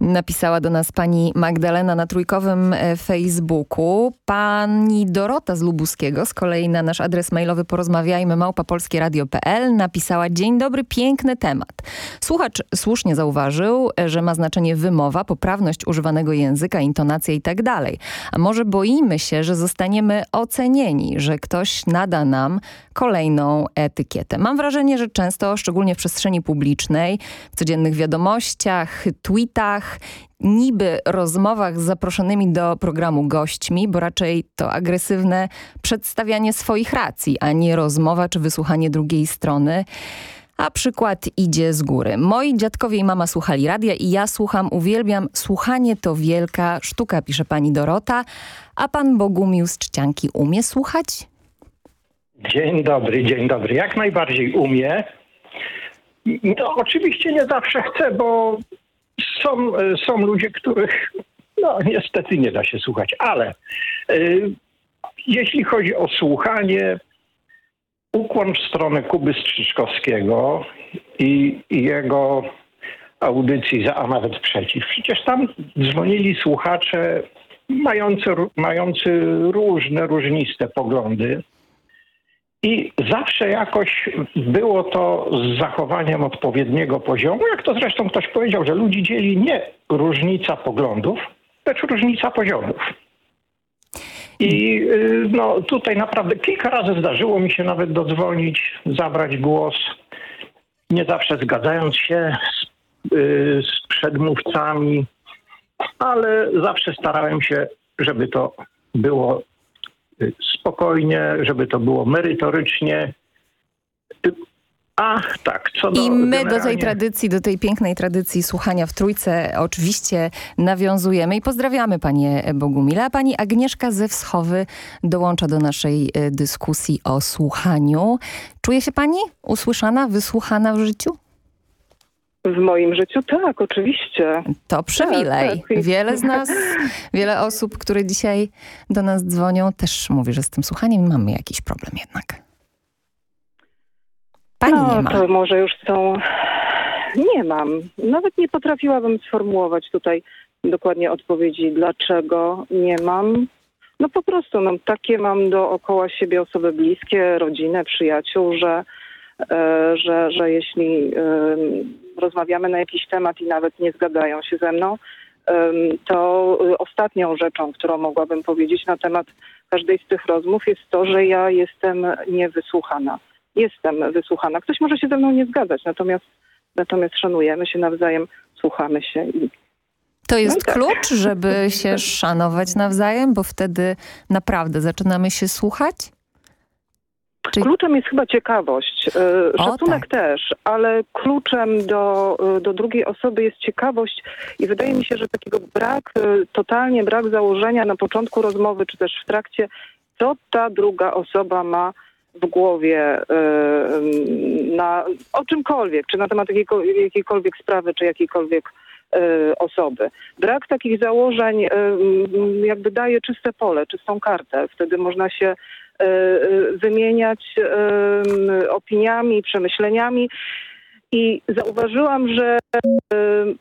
Napisała do nas pani Magdalena na trójkowym e, Facebooku. Pani Dorota z Lubuskiego z kolei na nasz adres mailowy porozmawiajmy małpapolskieradio.pl napisała Dzień dobry, piękny temat. Słuchacz słusznie zauważył, e, że ma znaczenie wymowa, poprawność używanego języka, intonacja i tak dalej. A może boimy się, że zostaniemy ocenieni, że ktoś nada nam kolejną etykietę. Mam wrażenie, że często, szczególnie w przestrzeni publicznej, w codziennych wiadomościach, tweetach, niby rozmowach z zaproszonymi do programu gośćmi, bo raczej to agresywne przedstawianie swoich racji, a nie rozmowa czy wysłuchanie drugiej strony. A przykład idzie z góry. Moi dziadkowie i mama słuchali radia i ja słucham, uwielbiam. Słuchanie to wielka sztuka, pisze pani Dorota. A pan Bogumił z Czcianki umie słuchać? Dzień dobry, dzień dobry. Jak najbardziej umie. No, oczywiście nie zawsze chcę, bo są, są ludzie, których no, niestety nie da się słuchać, ale y, jeśli chodzi o słuchanie, ukłon w stronę Kuby Strzyczkowskiego i, i jego audycji za, a nawet przeciw. Przecież tam dzwonili słuchacze mający, mający różne, różniste poglądy. I zawsze jakoś było to z zachowaniem odpowiedniego poziomu, jak to zresztą ktoś powiedział, że ludzi dzieli nie różnica poglądów, lecz różnica poziomów. I y, no, tutaj naprawdę kilka razy zdarzyło mi się nawet dodzwonić, zabrać głos, nie zawsze zgadzając się z, y, z przedmówcami, ale zawsze starałem się, żeby to było spokojnie, żeby to było merytorycznie. Y, A tak, co do I my do tej generalnie- tradycji, do tej pięknej tradycji słuchania w trójce oczywiście nawiązujemy i pozdrawiamy panie Bogumila. A pani Agnieszka ze Wschowy dołącza do naszej e, dyskusji o słuchaniu. Czuje się pani usłyszana, wysłuchana w życiu? W moim życiu tak, oczywiście. To przywilej. Tak, tak. Wiele z nas, wiele osób, które dzisiaj do nas dzwonią, też mówi, że z tym słuchaniem mamy jakiś problem jednak. Pani no, nie ma. to może już są... Nie mam. Nawet nie potrafiłabym sformułować tutaj dokładnie odpowiedzi, dlaczego nie mam. No po prostu, no, takie mam dookoła siebie osoby bliskie, rodzinę, przyjaciół, że, że, że jeśli e, rozmawiamy na jakiś temat i nawet nie zgadzają się ze mną, to y, ostatnią rzeczą, którą mogłabym powiedzieć na temat każdej z tych rozmów jest to, że ja jestem niewysłuchana. Jestem wysłuchana. Ktoś może się ze mną nie zgadzać, natomiast, natomiast szanujemy się nawzajem, słuchamy się i To jest No tak. klucz, żeby się szanować nawzajem, bo wtedy naprawdę zaczynamy się słuchać? Kluczem jest chyba ciekawość. E, O, Szacunek tak. też, ale kluczem do, e, do drugiej osoby jest ciekawość i wydaje mi się, że takiego brak, e, totalnie brak założenia na początku rozmowy, czy też w trakcie, co ta druga osoba ma w głowie na, o czymkolwiek, czy na temat jakiejko- jakiejkolwiek sprawy, czy jakiejkolwiek osoby. Brak takich założeń jakby daje czyste pole, czystą kartę. Wtedy można się wymieniać em, opiniami, przemyśleniami. I zauważyłam, że em,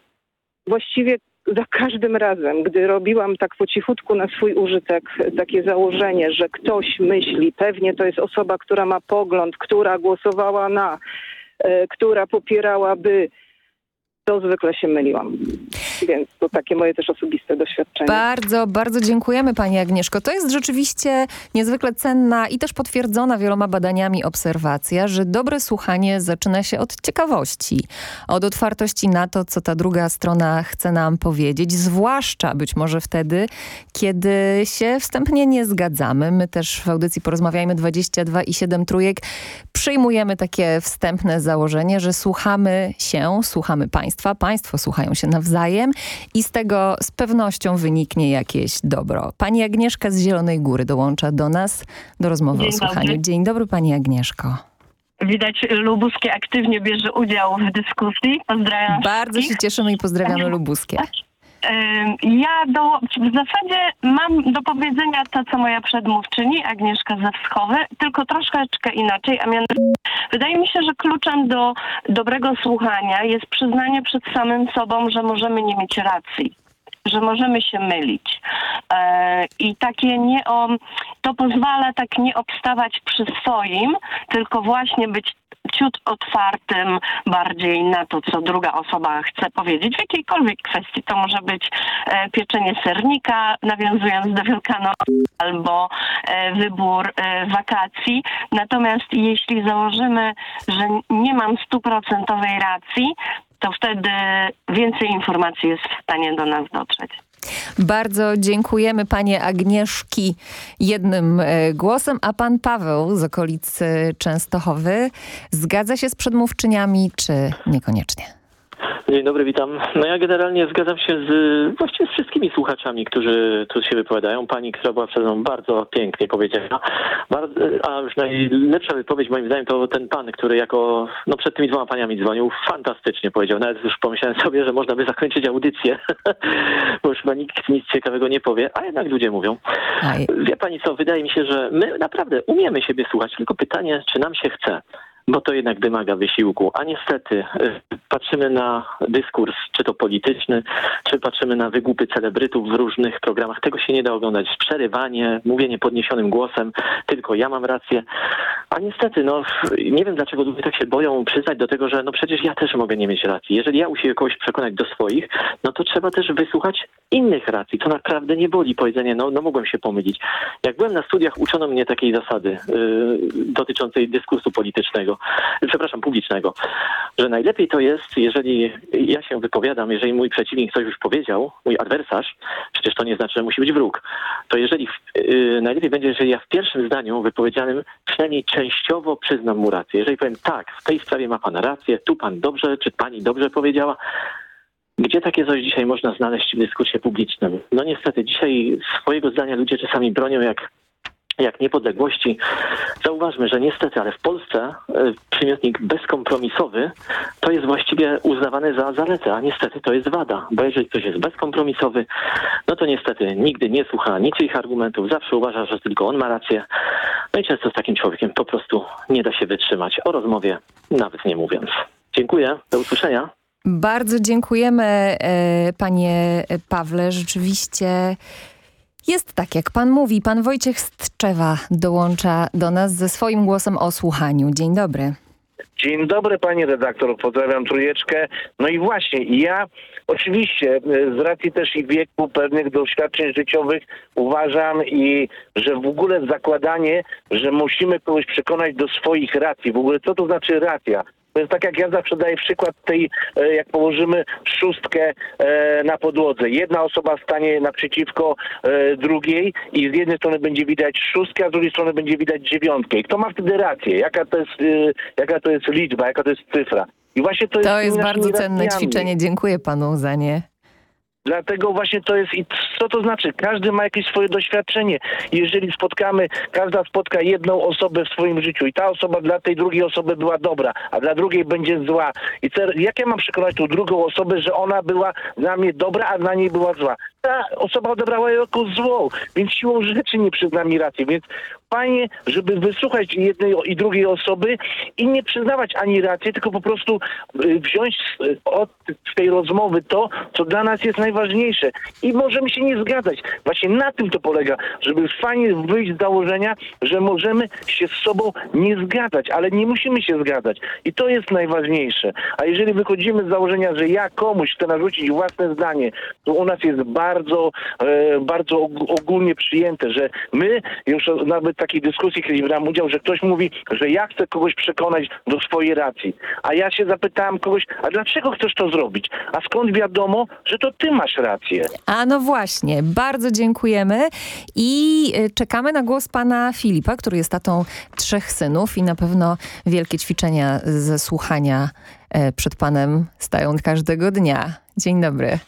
właściwie za każdym razem, gdy robiłam tak po cichutku na swój użytek takie założenie, że ktoś myśli, pewnie to jest osoba, która ma pogląd, która głosowała na, która popierałaby, to zwykle się myliłam. Więc to takie moje też osobiste doświadczenie. Bardzo, bardzo dziękujemy Pani Agnieszko. To jest rzeczywiście niezwykle cenna i też potwierdzona wieloma badaniami obserwacja, że dobre słuchanie zaczyna się od ciekawości, od otwartości na to, co ta druga strona chce nam powiedzieć, zwłaszcza być może wtedy, kiedy się wstępnie nie zgadzamy. My też w audycji Porozmawiajmy 22 i 7 trójek przyjmujemy takie wstępne założenie, że słuchamy się, słuchamy Państwa, Państwo słuchają się nawzajem i z tego z pewnością wyniknie jakieś dobro. Pani Agnieszka z Zielonej Góry dołącza do nas do rozmowy Dzień o słuchaniu. dobry. Dzień dobry Pani Agnieszko. Widać, Lubuskie aktywnie bierze udział w dyskusji. Pozdrawiam Bardzo się cieszymy i pozdrawiamy Lubuskie. Ja do, w zasadzie mam do powiedzenia to, co moja przedmówczyni, Agnieszka Zawskowy, tylko troszeczkę inaczej, a mianowicie wydaje mi się, że kluczem do dobrego słuchania jest przyznanie przed samym sobą, że możemy nie mieć racji że możemy się mylić. E, I takie nie o, to pozwala tak nie obstawać przy swoim, tylko właśnie być ciut otwartym bardziej na to, co druga osoba chce powiedzieć w jakiejkolwiek kwestii. To może być e, pieczenie sernika, nawiązując do Wielkanocy, albo e, wybór e, wakacji. Natomiast jeśli założymy, że nie mam stuprocentowej racji, to wtedy więcej informacji jest w stanie do nas dotrzeć. Bardzo dziękujemy Panie Agnieszki jednym e, głosem, a Pan Paweł z okolicy Częstochowy zgadza się z przedmówczyniami, czy niekoniecznie? Dzień dobry, witam. No ja generalnie zgadzam się z właściwie z wszystkimi słuchaczami, którzy tu się wypowiadają. Pani, która była przed mną bardzo pięknie powiedziała. Bardzo, a już najlepsza wypowiedź moim zdaniem to ten pan, który jako, no przed tymi dwoma paniami dzwonił, fantastycznie powiedział. Nawet już pomyślałem sobie, że można by zakończyć audycję, bo już chyba nikt nic ciekawego nie powie, a jednak ludzie mówią. Wie pani co, wydaje mi się, że my naprawdę umiemy siebie słuchać, tylko pytanie, czy nam się chce bo to jednak wymaga wysiłku. A niestety y, patrzymy na dyskurs, czy to polityczny, czy patrzymy na wygłupy celebrytów w różnych programach. Tego się nie da oglądać. Przerywanie, mówienie podniesionym głosem, tylko ja mam rację. A niestety, no nie wiem dlaczego ludzie tak się boją przyznać do tego, że no przecież ja też mogę nie mieć racji. Jeżeli ja usiłuję kogoś przekonać do swoich, no to trzeba też wysłuchać innych racji. To naprawdę nie boli powiedzenie, no, no mogłem się pomylić. Jak byłem na studiach, uczono mnie takiej zasady yy, dotyczącej dyskursu politycznego, przepraszam, publicznego, że najlepiej to jest, jeżeli ja się wypowiadam, jeżeli mój przeciwnik coś już powiedział, mój adwersarz, przecież to nie znaczy, że musi być wróg, to jeżeli, yy, najlepiej będzie, jeżeli ja w pierwszym zdaniu wypowiedzianym przynajmniej częściowo przyznam mu rację. Jeżeli powiem tak, w tej sprawie ma pan rację, tu pan dobrze, czy pani dobrze powiedziała, gdzie takie coś dzisiaj można znaleźć w dyskursie publicznym? No niestety, dzisiaj swojego zdania ludzie czasami bronią jak, jak niepodległości. Zauważmy, że niestety, ale w Polsce e, przymiotnik bezkompromisowy to jest właściwie uznawany za zaletę, a niestety to jest wada. Bo jeżeli ktoś jest bezkompromisowy, no to niestety nigdy nie słucha niczyich argumentów, zawsze uważa, że tylko on ma rację. No i często z takim człowiekiem po prostu nie da się wytrzymać. O rozmowie nawet nie mówiąc. Dziękuję, do usłyszenia. Bardzo dziękujemy e, panie Pawle. Rzeczywiście jest tak, jak pan mówi. Pan Wojciech Stczewa dołącza do nas ze swoim głosem o słuchaniu. Dzień dobry. Dzień dobry pani redaktor, pozdrawiam trójeczkę. No i właśnie, ja oczywiście e, z racji też i wieku, pewnych doświadczeń życiowych uważam i że w ogóle zakładanie, że musimy kogoś przekonać do swoich racji, w ogóle co to znaczy racja? Jest tak jak ja zawsze daję przykład tej, e, jak położymy szóstkę e, na podłodze. Jedna osoba stanie naprzeciwko e, drugiej i z jednej strony będzie widać szóstkę, a z drugiej strony będzie widać dziewiątkę. I kto ma wtedy rację? Jaka to jest, jaka to jest liczba, jaka to jest cyfra? I właśnie to jest, To jest tymi bardzo cenne ćwiczenie. Dziękuję panu za nie. Dlatego właśnie to jest i co to znaczy? Każdy ma jakieś swoje doświadczenie. Jeżeli spotkamy, każda spotka jedną osobę w swoim życiu i ta osoba dla tej drugiej osoby była dobra, a dla drugiej będzie zła. I co, jak ja mam przekonać tą drugą osobę, że ona była dla mnie dobra, a dla niej była zła? Ta osoba odebrała ją jako złą, więc siłą rzeczy nie przyzna mi racji. Więc fajnie, żeby wysłuchać jednej i drugiej osoby i nie przyznawać ani racji, tylko po prostu y, wziąć z- od tej rozmowy to, co dla nas jest najważniejsze. I możemy się nie zgadzać. Właśnie na tym to polega, żeby fajnie wyjść z założenia, że możemy się z sobą nie zgadzać, ale nie musimy się zgadzać. I to jest najważniejsze. A jeżeli wychodzimy z założenia, że ja komuś chcę narzucić własne zdanie, to u nas jest bardzo, e, bardzo og- ogólnie przyjęte, że my, już nawet takiej dyskusji kiedyś brałem udział, że ktoś mówi, że ja chcę kogoś przekonać do swojej racji. A ja się zapytałem kogoś, a dlaczego chcesz to zrobić? A skąd wiadomo, że to ty masz rację? A no właśnie, bardzo dziękujemy i y, czekamy na głos pana Filipa, który jest tatą trzech synów i na pewno wielkie ćwiczenia ze słuchania e, przed panem stają każdego dnia. Dzień dobry.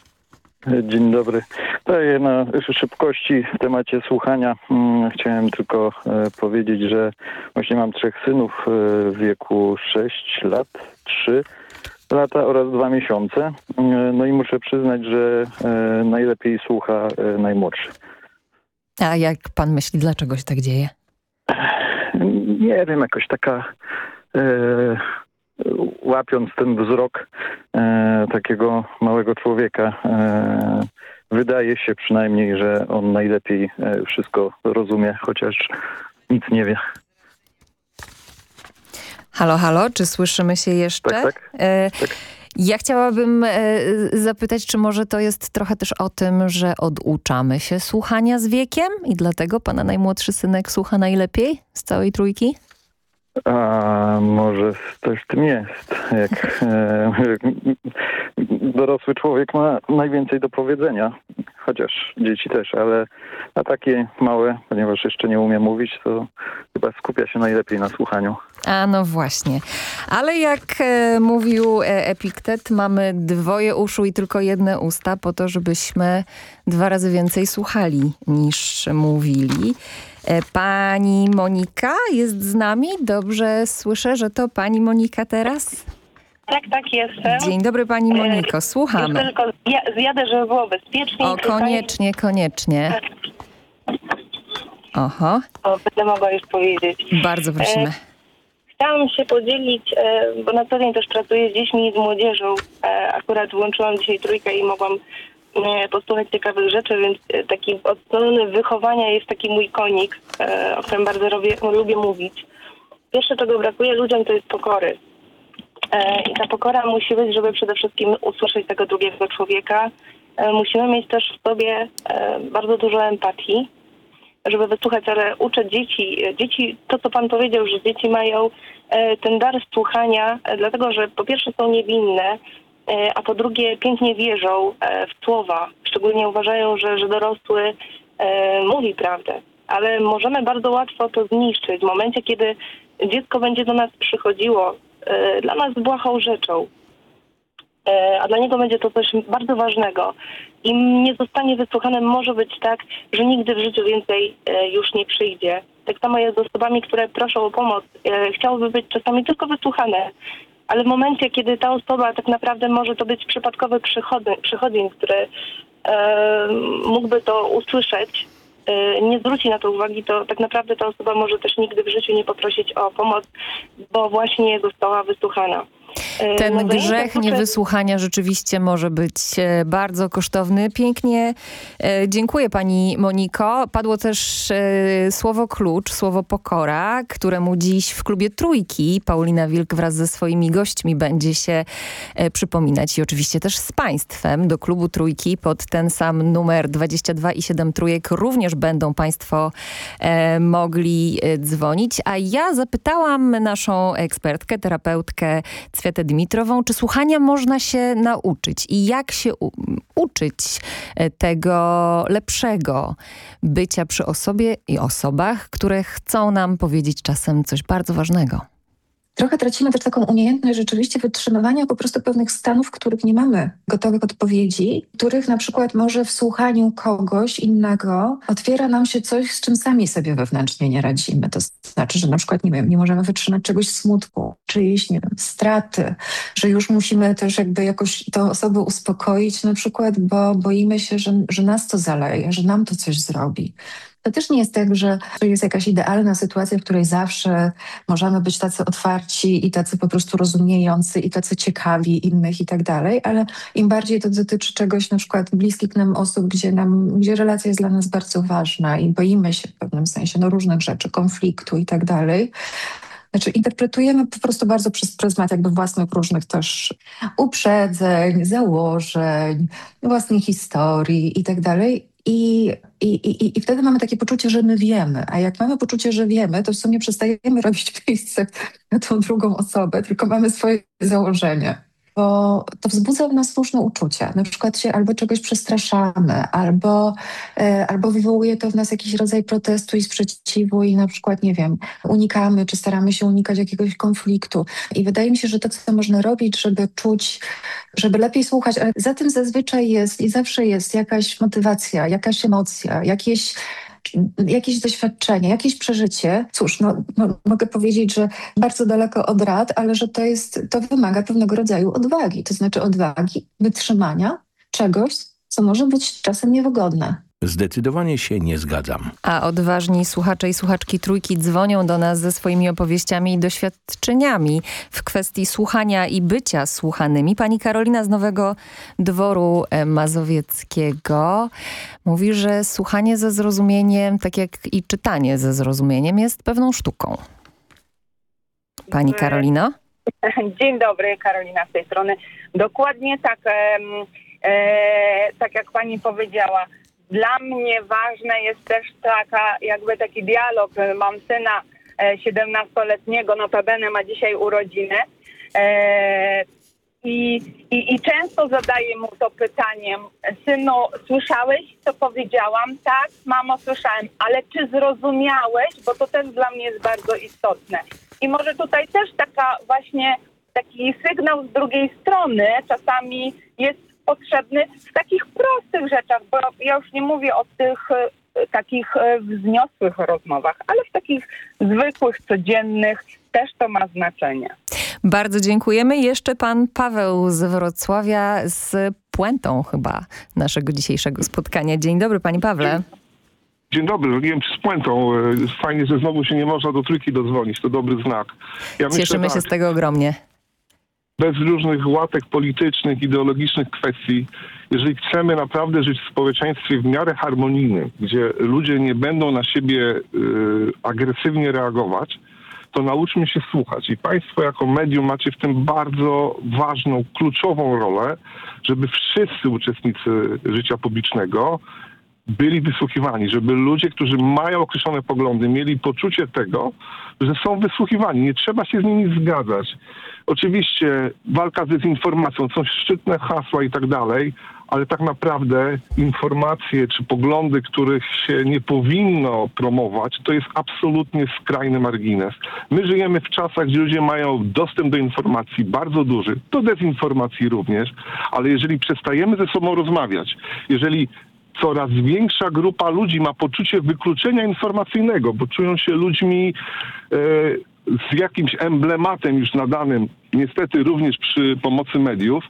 Dzień dobry. Daję na szybkości w temacie słuchania. Mm, Chciałem tylko e, powiedzieć, że właśnie mam trzech synów e, w wieku 6 lat, 3 lata oraz 2 miesiące. E, No i muszę przyznać, że e, najlepiej słucha najmłodszy. A jak pan myśli, dlaczego się tak dzieje? Nie wiem, jakoś taka łapiąc ten wzrok e, takiego małego człowieka, e, wydaje się przynajmniej, że on najlepiej e, wszystko rozumie, chociaż nic nie wie. Halo, halo, czy słyszymy się jeszcze? Tak, tak. E, Ja chciałabym e, zapytać, czy może to jest trochę też o tym, że oduczamy się słuchania z wiekiem i dlatego pana najmłodszy synek słucha najlepiej z całej trójki? A może coś w tym jest. Jak e, dorosły człowiek ma najwięcej do powiedzenia, chociaż dzieci też, ale a takie małe, ponieważ jeszcze nie umie mówić, to chyba skupia się najlepiej na słuchaniu. A no właśnie. Ale jak e, mówił e, Epiktet, mamy dwoje uszu i tylko jedne usta po to, żebyśmy dwa razy więcej słuchali niż mówili. E, pani Monika jest z nami. Dobrze słyszę, że to pani Monika teraz? Tak, tak, jestem. Dzień dobry pani Moniko, Jeszcze słuchamy. tylko ja, zjadę, żeby było bezpiecznie. O, koniecznie, koniecznie. Oho, O, będę mogła już powiedzieć. bardzo prosimy. Chciałam się podzielić, e, bo na co dzień też pracuję z dziećmi i z młodzieżą. E, Akurat włączyłam dzisiaj trójkę i mogłam posłuchać ciekawych rzeczy, więc e, taki od strony wychowania jest taki mój konik, e, o którym bardzo robię, lubię mówić. Pierwsze, czego brakuje ludziom, to jest pokory. E, I ta pokora musi być, żeby przede wszystkim usłyszeć tego drugiego człowieka. Musimy mieć też w sobie bardzo dużo empatii, żeby wysłuchać, ale uczę dzieci. Dzieci, to co pan powiedział, że dzieci mają ten dar słuchania, dlatego że po pierwsze są niewinne, a po drugie pięknie wierzą e, w słowa. Szczególnie uważają, że, że dorosły e, mówi prawdę. Ale możemy bardzo łatwo to zniszczyć w momencie, kiedy dziecko będzie do nas przychodziło e, dla nas błahą rzeczą. E, a dla niego będzie to coś bardzo ważnego. Im nie zostanie wysłuchane, może być tak, że nigdy w życiu więcej e, już nie przyjdzie. Tak samo jest z osobami, które proszą o pomoc. E, Chciałyby być czasami tylko wysłuchane, ale w momencie, kiedy ta osoba tak naprawdę może to być przypadkowy przychodzień, który e, mógłby to usłyszeć, e, nie zwróci na to uwagi, to tak naprawdę ta osoba może też nigdy w życiu nie poprosić o pomoc, bo właśnie została wysłuchana. E, Ten grzech niewysłuchania rzeczywiście może być e, bardzo kosztowny. Pięknie e, dziękuję pani Moniko. Padło też e, słowo klucz, słowo pokora, któremu dziś w klubie Trójki Paulina Wilk wraz ze swoimi gośćmi będzie się przypominać i oczywiście też z państwem do klubu Trójki pod ten sam numer 22 i 7 trójek również będą państwo mogli dzwonić. A ja zapytałam naszą ekspertkę, terapeutkę Cwiatę Dimitrową, czy słuchania można się nauczyć i jak się uczyć e, tego lepszego bycia przy osobie i osobach, które chcą nam powiedzieć czasem coś bardzo ważnego. Trochę tracimy też taką umiejętność rzeczywiście wytrzymywania po prostu pewnych stanów, w których nie mamy gotowych odpowiedzi, których na przykład może w słuchaniu kogoś innego otwiera nam się coś, z czym sami sobie wewnętrznie nie radzimy. To znaczy, że na przykład, nie wiem, nie możemy wytrzymać czegoś smutku, czyjejś, nie wiem, straty, że już musimy też jakby jakoś tę osobę uspokoić na przykład, bo boimy się, że, że nas to zaleje, że nam to coś zrobi. To też nie jest tak, że to jest jakaś idealna sytuacja, w której zawsze możemy być tacy otwarci i tacy po prostu rozumiejący i tacy ciekawi innych i tak dalej, ale im bardziej to dotyczy czegoś na przykład bliskich nam osób, gdzie, nam, gdzie relacja jest dla nas bardzo ważna i boimy się w pewnym sensie no, różnych rzeczy, konfliktu i tak dalej, znaczy interpretujemy po prostu bardzo przez pryzmat jakby własnych różnych też uprzedzeń, założeń, własnej historii i tak dalej. I, i, i, wtedy mamy takie poczucie, że my wiemy. A jak mamy poczucie, że wiemy, to w sumie przestajemy robić miejsce na tą drugą osobę, tylko mamy swoje założenia. Bo to wzbudza w nas różne uczucia. Na przykład się albo czegoś przestraszamy, albo, e, albo wywołuje to w nas jakiś rodzaj protestu i sprzeciwu i na przykład, nie wiem, unikamy czy staramy się unikać jakiegoś konfliktu. I wydaje mi się, że to, co można robić, żeby czuć, żeby lepiej słuchać, ale za tym zazwyczaj jest i zawsze jest jakaś motywacja, jakaś emocja, jakieś jakieś doświadczenie, jakieś przeżycie. Cóż, no, no, mogę powiedzieć, że bardzo daleko od rad, ale że to jest, to wymaga pewnego rodzaju odwagi, to znaczy odwagi, wytrzymania czegoś, co może być czasem niewygodne. Zdecydowanie się nie zgadzam. A odważni słuchacze i słuchaczki trójki dzwonią do nas ze swoimi opowieściami i doświadczeniami w kwestii słuchania i bycia słuchanymi. Pani Karolina z Nowego Dworu e, Mazowieckiego mówi, że słuchanie ze zrozumieniem, tak jak i czytanie ze zrozumieniem jest pewną sztuką. Pani Karolino? Dzień dobry, Karolina z tej strony. Dokładnie tak, em, e, tak jak pani powiedziała. Dla mnie ważne jest też taka, jakby taki dialog. Mam syna e, 17-letniego, notabene ma dzisiaj urodziny. E, i, i, I często zadaję mu to pytaniem, synu, słyszałeś, co powiedziałam? Tak, mamo, słyszałem, ale czy zrozumiałeś? Bo to też dla mnie jest bardzo istotne. I może tutaj też taka właśnie taki sygnał z drugiej strony czasami jest potrzebny w takich prostych rzeczach, bo ja już nie mówię o tych e, takich e, wzniosłych rozmowach, ale w takich zwykłych, codziennych też to ma znaczenie. Bardzo dziękujemy. Jeszcze pan Paweł z Wrocławia z puentą chyba naszego dzisiejszego spotkania. Dzień dobry, panie Pawle. Dzień dobry, nie wiem czy z puentą. E, Fajnie, że znowu się nie można do trójki dodzwonić, to dobry znak. Ja myślę Cieszymy się tak, z tego ogromnie. Bez różnych łatek politycznych, ideologicznych kwestii, jeżeli chcemy naprawdę żyć w społeczeństwie w miarę harmonijnym, gdzie ludzie nie będą na siebie y, agresywnie reagować, to nauczmy się słuchać. I Państwo jako medium macie w tym bardzo ważną, kluczową rolę, żeby wszyscy uczestnicy życia publicznego byli wysłuchiwani, żeby ludzie, którzy mają określone poglądy, mieli poczucie tego, że są wysłuchiwani. Nie trzeba się z nimi zgadzać. Oczywiście walka z dezinformacją, są szczytne hasła i tak dalej, ale tak naprawdę informacje czy poglądy, których się nie powinno promować, to jest absolutnie skrajny margines. My żyjemy w czasach, gdzie ludzie mają dostęp do informacji bardzo duży, do dezinformacji również, ale jeżeli przestajemy ze sobą rozmawiać, jeżeli coraz większa grupa ludzi ma poczucie wykluczenia informacyjnego, bo czują się ludźmi e, z jakimś emblematem już nadanym, niestety również przy pomocy mediów,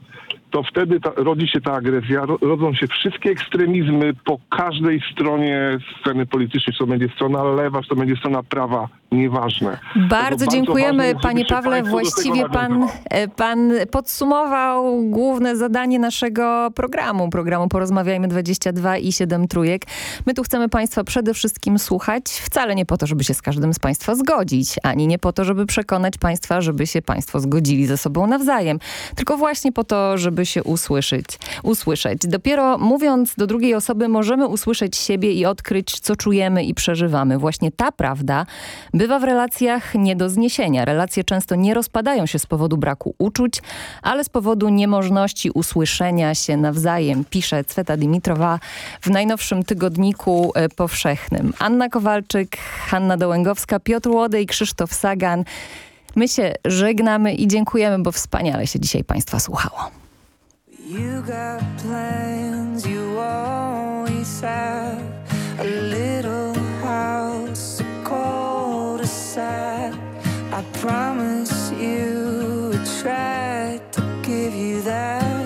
to wtedy ta, rodzi się ta agresja, ro, rodzą się wszystkie ekstremizmy po każdej stronie sceny politycznej, czy to będzie strona lewa, czy to będzie strona prawa, nieważne. Bardzo Tego dziękujemy, ważne panie Pawle. Właściwie pan, e, pan podsumował główne zadanie naszego programu, programu Porozmawiajmy 22 i 7 trójek. My tu chcemy państwa przede wszystkim słuchać, wcale nie po to, żeby się z każdym z państwa zgodzić, ani nie po to, żeby przekonać państwa, żeby się państwo zgodzili ze sobą nawzajem, tylko właśnie po to, żeby się usłyszeć. usłyszeć. Dopiero mówiąc do drugiej osoby możemy usłyszeć siebie i odkryć, co czujemy i przeżywamy. Właśnie ta prawda bywa w relacjach nie do zniesienia. Relacje często nie rozpadają się z powodu braku uczuć, ale z powodu niemożności usłyszenia się nawzajem, pisze Cweta Dimitrowa w najnowszym tygodniku e, powszechnym. Anna Kowalczyk, Hanna Dołęgowska, Piotr Łodej, Krzysztof Sagan. My się żegnamy i dziękujemy, bo wspaniale się dzisiaj Państwa słuchało. You got plans, you always have a little house, a cul-de-sac. I promise you a track to give you that.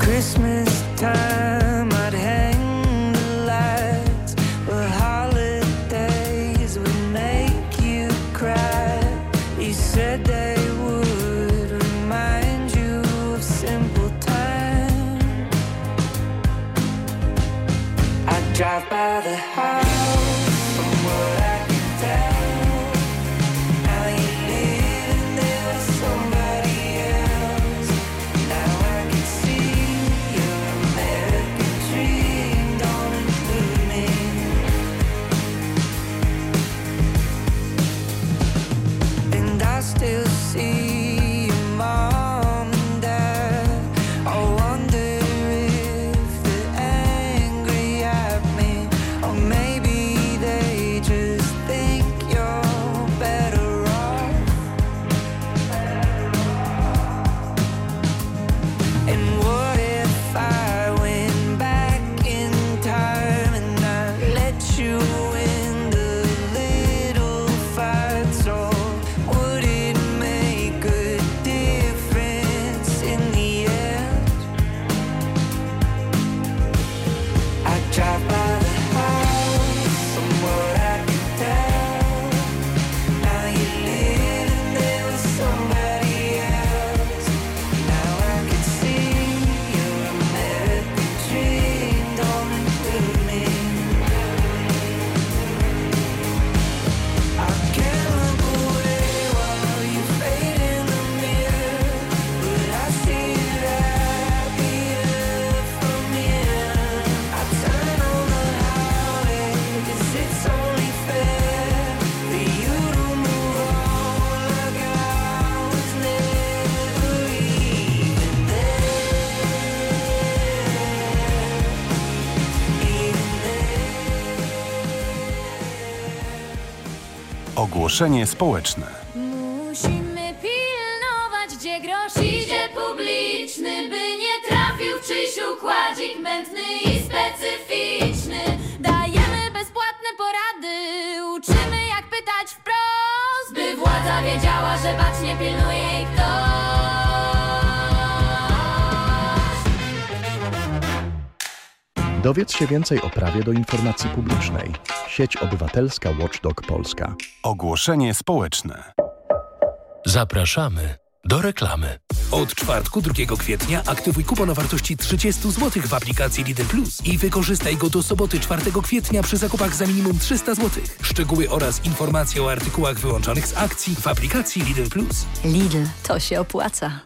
Christmas Ogłoszenie społeczne. Musimy pilnować, gdzie grosz idzie publiczny, by nie trafił w czyjś układzik mętny i specyficzny. Dajemy bezpłatne porady, uczymy jak pytać wprost, by władza wiedziała, że bacznie pilnuje jej ktoś. Dowiedz się więcej o prawie do informacji publicznej. Sieć Obywatelska Watchdog Polska. Ogłoszenie społeczne. Zapraszamy do reklamy. Od czwartku 2 kwietnia aktywuj kupon o wartości 30 zł w aplikacji Lidl Plus i wykorzystaj go do soboty 4 kwietnia przy zakupach za minimum 300 zł. Szczegóły oraz informacje o artykułach wyłączonych z akcji w aplikacji Lidl Plus. Lidl, to się opłaca.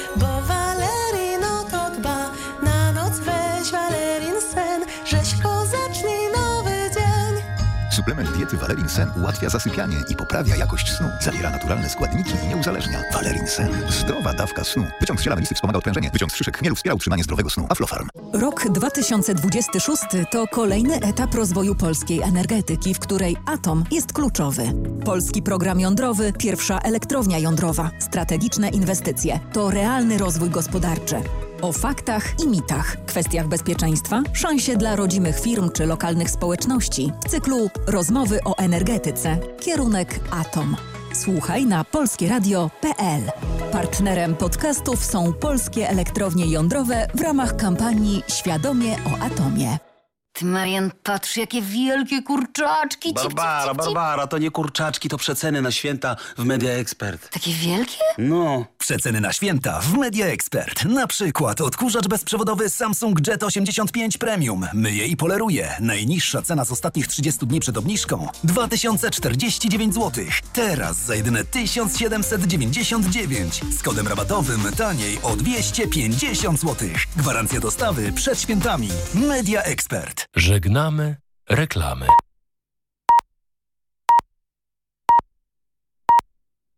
Suplement diety Valerin Sen ułatwia zasypianie i poprawia jakość snu. Zawiera naturalne składniki i nie uzależnia. Valerin Sen. Zdrowa dawka snu. Wyciąg z ziela melisy wspomaga odprężenie. Wyciąg z szyszek chmielu wspiera utrzymanie zdrowego snu. Aflofarm. Rok 2026 to kolejny etap rozwoju polskiej energetyki, w której atom jest kluczowy. Polski program jądrowy, pierwsza elektrownia jądrowa, strategiczne inwestycje to realny rozwój gospodarczy. O faktach i mitach, kwestiach bezpieczeństwa, szansie dla rodzimych firm czy lokalnych społeczności w cyklu Rozmowy o energetyce. Kierunek Atom. Słuchaj na polskieradio.pl. Partnerem podcastów są polskie elektrownie jądrowe w ramach kampanii Świadomie o atomie. Ty, Marian, patrz, jakie wielkie kurczaczki. Cip, cip, Barbara, cip, cip. Barbara, to nie kurczaczki, to przeceny na święta w Media Expert. Takie wielkie? No. Przeceny na święta w Media Expert. Na przykład odkurzacz bezprzewodowy Samsung Jet 85 Premium. Myje i poleruje. Najniższa cena z ostatnich 30 dni przed obniżką 2049 zł. Teraz za jedyne 1799. Z kodem rabatowym taniej o 250 zł. Gwarancja dostawy przed świętami. Media Expert. Żegnamy reklamy.